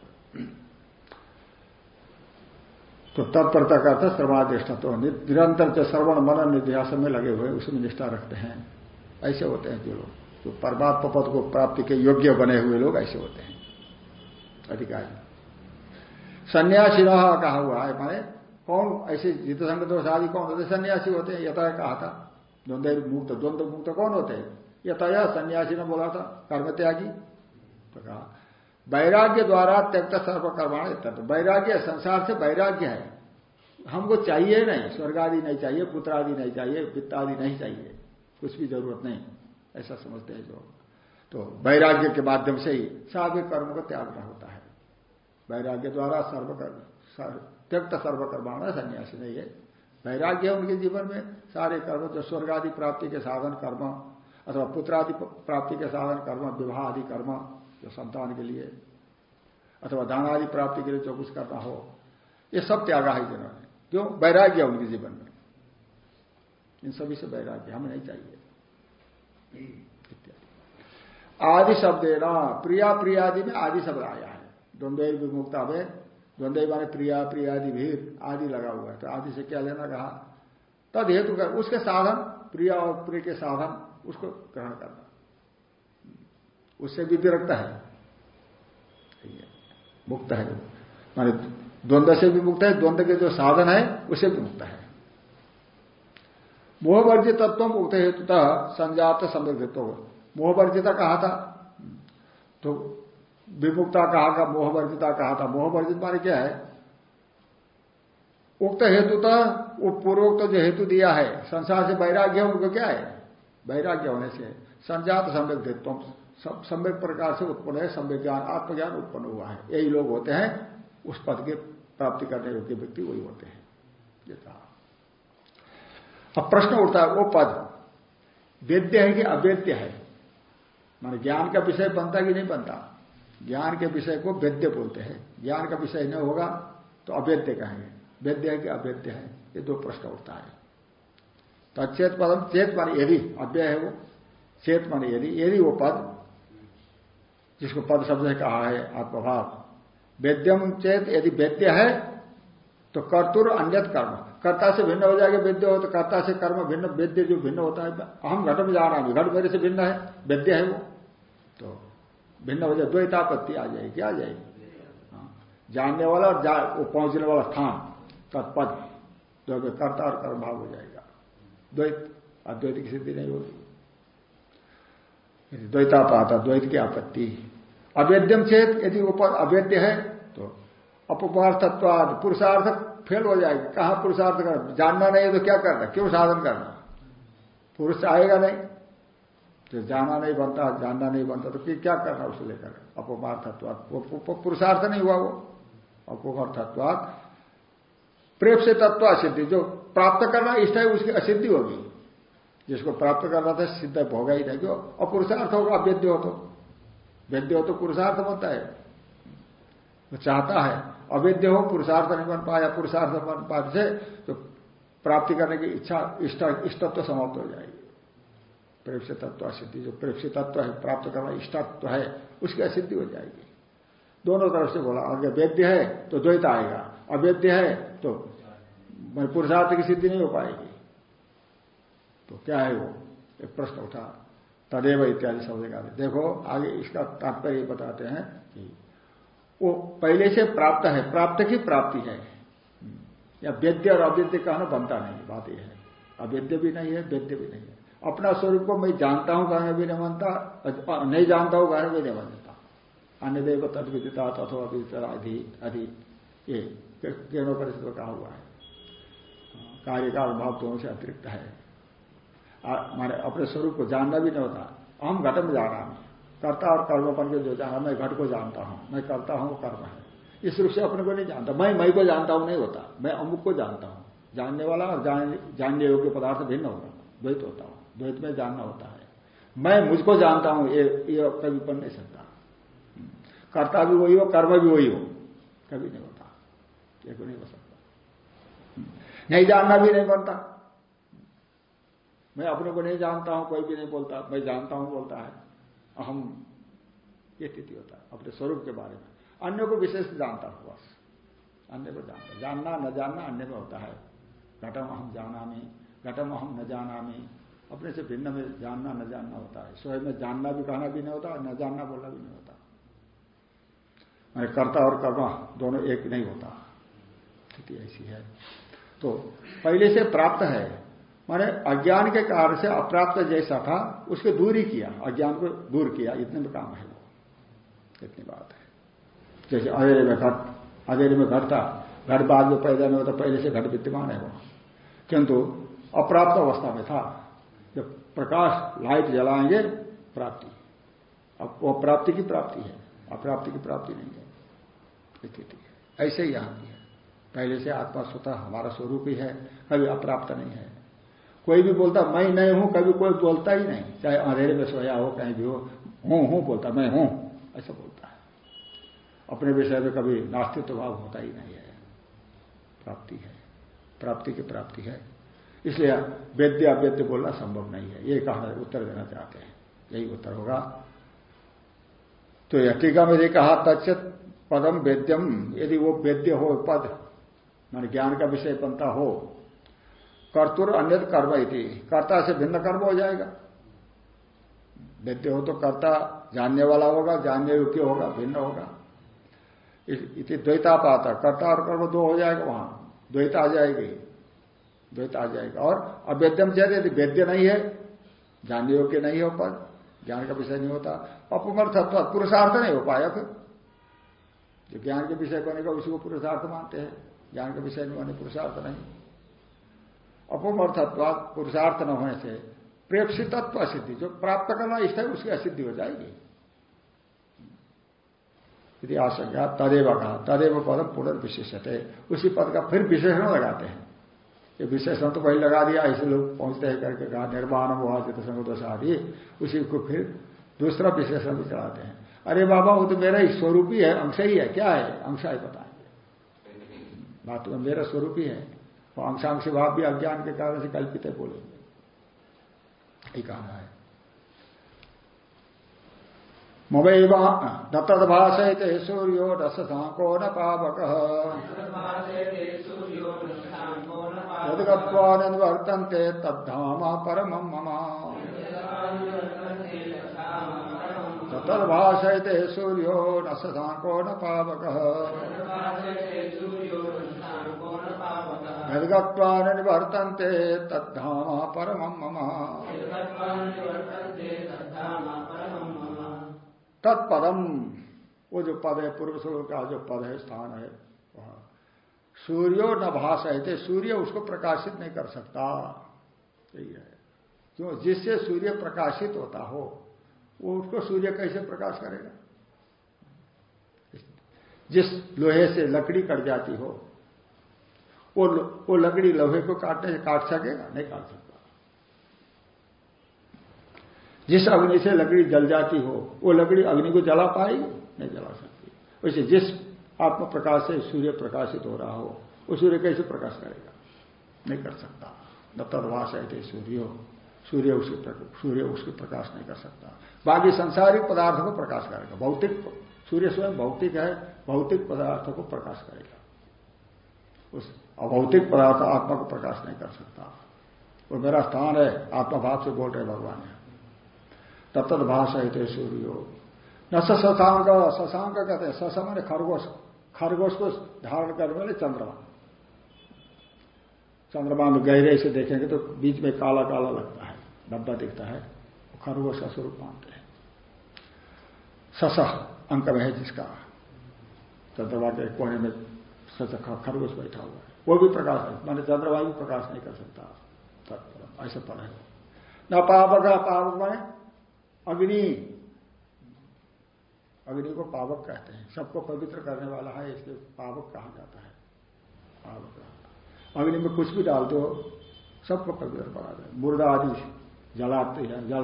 तो तत्परता का अर्थ सर्वाधिष्ठ तो निरंतर जो श्रवण मनन निध्यास में लगे हुए उसमें निष्ठा रखते हैं। ऐसे होते हैं जो लोग। जो परमात्मा पद को प्राप्ति के योग्य बने हुए लोग ऐसे होते हैं। अधिकारी। सन्यासी कहा हुआ है, माने कौन ऐसे जित संगत आदि कौन होते सन्यासी होते हैं, यथा कहा था। द्वंद्व मुक्त द्वंद्व मुक्त कौन होते हैं? यथा सन्यासी ने बोला था कर्म त्यागी तो कहा, वैराग्य द्वारा त्यक्त सर्वकर्माण तो वैराग्य, संसार से वैराग्य है। हमको चाहिए नहीं स्वर्ग आदि नहीं चाहिए पुत्र आदि नहीं चाहिए वित्त आदि नहीं चाहिए। कुछ भी ज़रूरत नहीं, ऐसा समझते हैं जो तो वैराग्य के माध्यम से ही सारे कर्म को त्यागना होता वैराग्य द्वारा सर्वकर्म त्यक्त सर्वकर्माण संन्यासी नहीं है। वैराग्य उनके जीवन में, सारे कर्म जो स्वर्ग आदि प्राप्ति के साधन कर्म, अथवा पुत्र आदि प्राप्ति के साधन कर्म, विवाह आदि कर्म, जो संतान के लिए, अथवा दान आदि प्राप्ति के लिए जो कुछ करना हो, ये सब त्यागा है जिन्होंने क्यों? वैराग्य उनके जीवन में। इन सभी से वैराग्य हमें नहीं चाहिए। आदि शब्द ना प्रिया प्रियादि में आदि शब्द आया है। द्वंद्व विमुक्ता में द्वंद्व माने प्रिया प्रियादि भीर, आदि लगा हुआ है। तो आदि से क्या लेना कहा? तद हेतु कर, उसके साधन, प्रिया और प्रिय के साधन, उसको ग्रहण करना। उससे भी विरक्त है। मुक्त है। माने द्वंद्व से भी मुक्त है, द्वंद्व के जो साधन है, उसे भी मुक्त है। मोहवर्जित तत्व मुक्त हेतुता संजात समृद्धित्व मोहवर्जिता कहा था? तो विमुक्ता कहा का मोहवर्जिता कहा था। मोहवर्जित माने क्या है? उक्त हेतुता वो पूर्वोक्त जो हेतु दिया है, संसार से वैराग्य उनको क्या है? वैराग्य होने से। संजात सम्यक सम्यक प्रकार से उत्पन्न है, सम्यक ज्ञान, आत्मज्ञान उत्पन्न हुआ है। यही लोग होते हैं, उस पद के प्राप्ति करने योग्य व्यक्ति वही होते हैं। ये कहा अब प्रश्न उठता है, वो पद वेद्य है कि अवेद्य है? मान ज्ञान का विषय बनता कि नहीं बनता? ज्ञान के विषय को वेद्य बोलते हैं। ज्ञान का विषय न होगा तो अवेद्य कहेंगे। वेद्य है कि अवेद्य है? ये दो प्रश्न उठता है। तो चेत पदम, चेत मान यदि, अव्यय है वो। चेत मान यदि यदि वो पद, जिसको पद शब्द कहा है आत्मभाव। वेद्यम चेत यदि वेद्य है तो कर्तुर अन्य कर्म। कर्ता से भिन्न हो जाएगा वेद्य हो तो कर्ता से कर्म भिन्न, वेद्य जो भिन्न होता है, अहम घट में जाना नहीं घट मेरे से भिन्न है, वेद्य है वो। तो भिन्न हो जाए द्वैतापत्ति आ जाएगी आ जाएगी? हाँ। जानने वाला और जा, पहुँचने वाला स्थान तत्पद जो कर्ता और कर्म भाव हो जाएगा। द्वैत अद्वैत की सिद्धि नहीं होगी द्वैतापात द्वैत की आपत्ति अवेद्यम चेत यदि ऊपर अवेद्य है तो अपवार्थत्वाद पुरुषार्थ फेल हो जाएगा। कहा पुरुषार्थ करना? जानना नहीं है तो क्या करना? क्यों साधन करना? पुरुष आएगा नहीं। तो जाना नहीं बनता, जानना नहीं बनता तो क्या करना उसे लेकर? अपमार्थत्वाद वो पुरुषार्थ नहीं हुआ वो। अपमार्थत्वाद प्रेम से तत्व असिद्धि, जो प्राप्त करना इष्ट है, उसकी असिद्धि होगी। जिसको प्राप्त करना था, सिद्ध होगा ही नहीं। क्यों और पुरुषार्थ होगा अवेद्य हो तो। वेद्य हो तो पुरुषार्थ बनता है। वो चाहता है अवेद्य हो, पुरुषार्थ नहीं बन पाया, पुरुषार्थ बन पाने से तो प्राप्ति करने की इच्छा, इष्ट, इष्टत्व तो समाप्त हो जाएगी। प्रेक्षित तत्व असिद्धि जो प्रेक्षित तत्व है, प्राप्त करना इष्टत्व है, उसकी असिद्धि हो जाएगी। दोनों तरफ़ से बोला अगर वेद्य है तो द्वैत आएगा, अवेद्य है तो पुरुषार्थ की सिद्धि नहीं हो पाएगी। तो क्या है वो? एक प्रश्न उठा। तदेव इत्यादि शब्द का। देखो, आगे इसका तात्पर्य बताते हैं कि वो पहले से प्राप्त है, प्राप्त की प्राप्ति है। या वेद्य और अवेद्य कहना बनता नहीं, बात यह है। अवेद्य भी नहीं है, वेद्य भी नहीं है। अपना स्वरूप को मैं जानता हूँ कहने भी नहीं मानता नहीं जानता हूँ कहने भी नहीं मानता अन्य देव विदिता अथवा विदिता अधि ये परिस्थित में कहा हुआ है। कार्य का अभाव दोनों से अतिरिक्त है। माने अपने स्वरूप को जानना भी नहीं होता। हम घट में जाना कर्ता और कर्मपन के जो जाना, मैं घट को जानता हूँ, मैं करता हूँ कर्म है। इस रूप से अपने को नहीं जानता। मैं मई को जानता हूँ, नहीं होता। मैं अमुक को जानता हूँ। जानने वाला और जानने योग्य पदार्थ भिन्न होगा। द्वैत होता हूँ। द्वैत में जानना होता है। मैं मुझको जानता हूँ ये, ये कभी बन नहीं सकता। कर्ता भी वही हो कर्म भी वही हो कभी नहीं होता। ये को नहीं हो सकता। नहीं जानना भी नहीं बनता मैं अपने को नहीं जानता हूँ कोई भी नहीं बोलता। मैं जानता हूँ बोलता है। अहम ये स्थिति होता है अपने स्वरूप के बारे में। अन्य को विशेष जानता हूँ बस। अन्य को जानता जानना न जानना अन्य में होता है। घटम अहम जाना में घटम अहम न जाना में अपने से भिन्न में जानना, न जानना होता है। स्वयं में जानना भी, कहना भी नहीं होता और न जानना, बोलना भी नहीं होता। मैंने कर्ता और कर्मा दोनों एक नहीं होता। स्थिति ऐसी है। तो पहले से प्राप्त है। माने अज्ञान के कारण से अप्राप्त जैसा था, उसके दूर किया। अज्ञान को दूर किया। इतने में काम है वो। इतनी बात है। जैसे अधेरे में घट अधेरे में घट था घट बाद में पैदा नहीं होता। पहले से घट विद्यमान है वो। किंतु अप्राप्त अवस्था में था। प्रकाश लाइट जलाएँगे, प्राप्ति। अब वो प्राप्ति की प्राप्ति है अप्राप्ति की प्राप्ति नहीं है। स्थिति ऐसे ही यहाँ की है। पहले से आत्मा स्वतः हमारा स्वरूप ही है, कभी अप्राप्त नहीं है। कोई भी बोलता, मैं नहीं हूँ, कभी कोई बोलता ही नहीं। चाहे अंधेरे में सोया हो, कहीं भी हो, हूँ हूँ, बोलता, मैं हूँ, ऐसा बोलता है। अपने विषय में कभी नास्तित्व भाव होता ही नहीं है। प्राप्ति है। प्राप्ति की प्राप्ति है। इसलिए वेद्य अवेद्य बोलना संभव नहीं है। ये कहना उत्तर देना चाहते हैं। यही उत्तर होगा। तो यह में ये कहा तचित पदम वेद्यम। यदि वो वेद्य हो, पद, मान ज्ञान का विषय बनता हो, कर्तुर अन्य कर्म इति। कर्ता से भिन्न कर्म हो जाएगा। वेद्य हो तो कर्ता जानने वाला होगा, जानने योग्य होगा, भिन्न होगा। इति द्वैतापात। कर्ता और कर्म दो हो जाएगा वहाँ। द्वैता आ जाएगी। द्वैत आ जाएगा। और अवेद्यम चेत यदि वेद्य नहीं है जानने योग्य नहीं हो पर ज्ञान का विषय नहीं होता, अपमर्थत्व, पुरुषार्थ नहीं हो पाया फिर। जो ज्ञान के विषय बनेगा उसी को पुरुषार्थ मानते हैं। ज्ञान का विषय नहीं होने पुरुषार्थ नहीं। अपमर्थत्व पुरुषार्थ न होने से प्रेक्षितत्व असिद्धि जो प्राप्त करना इष्ट है, उसकी असिद्धि हो जाएगी। यदि आशंका, तदेव कहा, तदेव पद पुनर्विशेषते। उसी पद का फिर विशेषण लगाते हैं। ये विशेषण तो वही लगा दिया, ऐसे लोग पहुँचते हैं करके कहा, निर्माण हुआ चित्र संगोदोष आदि। उसी को फिर दूसरा विशेषण भी चढ़ाते हैं। अरे बाबा, वो तो मेरा ही स्वरूप ही है अंश ही है, क्या है? अंश है बताएँगे बात तो मेरा स्वरूप ही। है वो अंशांश भाव भी अज्ञान के कारण से कल्पित है बोलेंगे कहा है। ममैव न तदभाषयते सूर्यो न सांको न पावक। यदगत्वानिवर्तन्ते तद्धाम परम मम। तदभाषयते सूर्यो न सांको न पावक। निवर्तन्ते तद्धाम परम मम। तत्पदम वो जो पद है, पूर्व श्लोक का जो पद है, स्थान है सूर्यो न भाषयते सूर्य उसको प्रकाशित नहीं कर सकता। यही है। क्यों? जिससे सूर्य प्रकाशित होता हो, वो उसको सूर्य कैसे प्रकाश करेगा? जिस लोहे से लकड़ी कट जाती हो, वो वो लकड़ी लोहे को काटने से काट सकेगा? नहीं काट सकता। जिस अग्नि से लकड़ी जल जाती हो, वो लकड़ी अग्नि को जला पाएगी? नहीं जला सकती। वैसे जिस आत्म प्रकाश से सूर्य प्रकाशित हो रहा हो, वो सूर्य कैसे प्रकाश करेगा? नहीं कर सकता। न तदवास है सूर्य सूर्य उसके सूर्य उसके प्रकाश नहीं कर सकता। बाकी संसारिक पदार्थों को प्रकाश करेगा। भौतिक, सूर्य स्वयं भौतिक है, भौतिक पदार्थों को प्रकाश करेगा। उस अभौतिक पदार्थ आत्मा को प्रकाश नहीं कर सकता। वो मेरा स्थान है, आत्माभाव से बोल रहे भगवान है तत्त भाषा है सूर्यो। न शशांक शशांक कहते हैं मैंने खरगोश। खरगोश को धारण करने वाले चंद्रमा। चंद्रमा में गहरे से देखेंगे तो बीच में काला काला लगता है डब्बा दिखता है खरगोश का स्वरूप मानते हैं। ससह अंक में है जिसका। चंद्रमा के कोने में सचखा खरगोश बैठा हुआ है। वो भी प्रकाश है मैंने चंद्रमा भी प्रकाश नहीं कर सकता। ऐसा है न पावक पावक माने अग्नि। अग्नि को पावक कहते हैं। सबको पवित्र करने वाला है, इसलिए पावक कहा जाता है। पावक अग्नि में कुछ भी डाल दो, सबको पवित्र बना दे। मुर्दा आदि जलाते हैं जल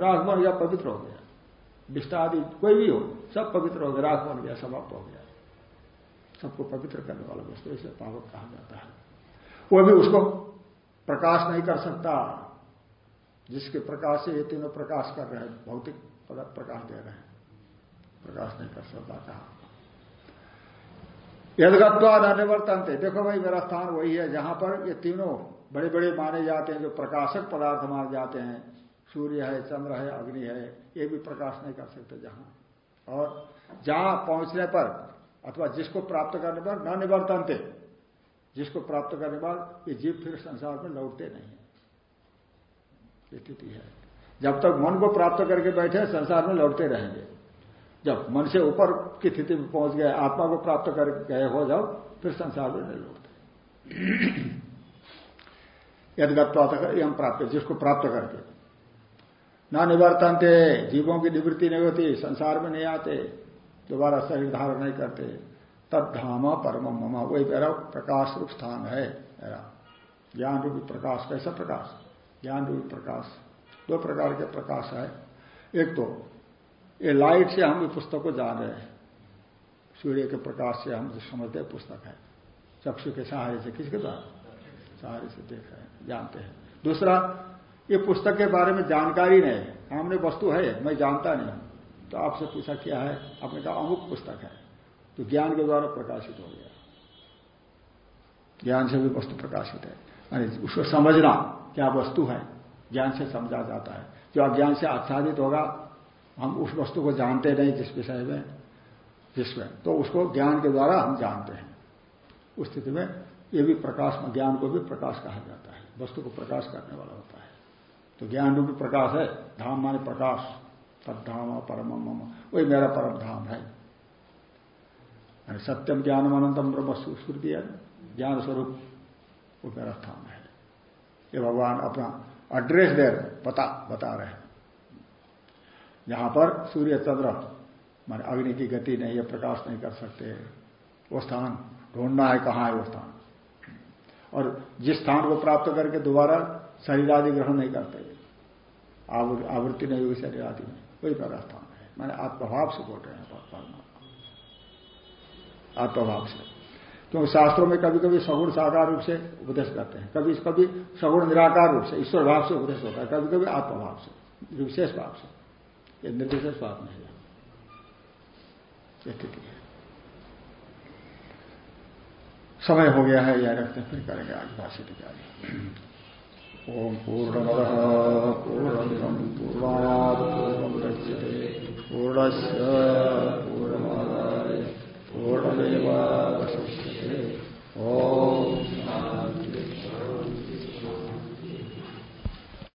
राख बन गया पवित्र हो गया। विष्टा आदि कोई भी हो, सब पवित्र हो गया राख बन गया, समाप्त हो गया। सबको पवित्र करने वाला वस्तु इसे पावक कहा जाता है। वो भी उसको प्रकाश नहीं कर सकता। जिसके प्रकाश से ये तीनों प्रकाश कर रहे हैं, भौतिक प्रकाश दे रहे हैं। प्रकाश नहीं कर सकता कहा। यदगत्वा न निवर्तनते। देखो भाई, मेरा स्थान वही है जहाँ पर ये तीनों बड़े बड़े माने जाते हैं, जो प्रकाशक पदार्थ माने जाते हैं। सूर्य है, चंद्र है, अग्नि है, ये भी प्रकाश नहीं कर सकते जहाँ। और जहाँ पहुँचने पर अथवा जिसको प्राप्त करने पर न निवर्तनते। जिसको प्राप्त करने पर ये जीव फिर संसार में लौटते नहीं स्थिति है। जब तक मन को प्राप्त करके बैठे, संसार में लौटते रहेंगे। जब मन से ऊपर की स्थिति में पहुँच गए आत्मा को प्राप्त कर गए हो जाओ, फिर संसार में नहीं लौटते। यदगत्वा हम प्राप्त जिसको प्राप्त करके ना निवर्तन थे जीवों की निवृत्ति नहीं होती, संसार में नहीं आते, दोबारा शरीर धारण नहीं करते। तब धामा परम ममा, वही मेरा प्रकाश रूप स्थान है, मेरा। ज्ञान रूपी प्रकाश, कैसा प्रकाश? ज्ञान रूपी प्रकाश। दो प्रकार के प्रकाश है। एक तो ये लाइट से हम पुस्तक को जान रहे हैं। सूर्य के प्रकाश से हम समझते हैं, पुस्तक है। चक्षु के सहारे से किसके द्वारा? सहारे से देख रहे हैं, जानते हैं। दूसरा, ये पुस्तक के बारे में जानकारी नहीं। सामने वस्तु है, मैं जानता नहीं हूँ। तो आपसे पूछा, क्या है? आपने कहा, अमुक पुस्तक है। तो ज्ञान के द्वारा प्रकाशित हो गया। ज्ञान से भी वस्तु प्रकाशित है। उसको समझना, क्या वस्तु है? ज्ञान से समझा जाता है। जो अज्ञान से आच्छादित होगा हम उस वस्तु को जानते नहीं जिस विषय में जिसमें तो उसको ज्ञान के द्वारा हम जानते हैं। उस स्थिति में ये भी प्रकाश, ज्ञान को भी प्रकाश कहा जाता है। वस्तु को प्रकाश करने वाला होता है। तो ज्ञान रूपी प्रकाश है। धाम माने प्रकाश। तब धाम परम मम। वही मेरा परम धाम है। सत्यम ज्ञान अनंतम ब्रह्म स्मृति है। ज्ञान स्वरूप वो मेरा स्थान है। ये भगवान अपना एड्रेस दे रहे पता बता रहे हैं। जहाँ पर सूर्य चंद्र, मान अग्नि की गति नहीं है प्रकाश नहीं कर सकते। वो स्थान ढूंढना है, कहाँ है वो स्थान? और जिस स्थान को प्राप्त करके दोबारा शरीर आदि ग्रहण नहीं करते आवृत्ति नहीं हुई शरीर आदि में, वही मेरा स्थान है। मैंने आत्मभाव से बोल रहे हैं आत्मभाव से। क्योंकि शास्त्रों में कभी कभी सगुण साकार रूप से उपदेश करते हैं। कभी कभी सगुण निराकार रूप से, ईश्वर भाव से उपदेश होता है कभी कभी आत्मभाव से, विशेष भाव से। ये पाप स्वात्म है। स्थिति है। समय हो गया है यह रखते फिर करेंगे आज भाषित कार्य ओम पूर्ण पूर्ण पूर्णापूर्णे पूर्णश पूर्णमादाय पूर्णमेवावशिष्य ओम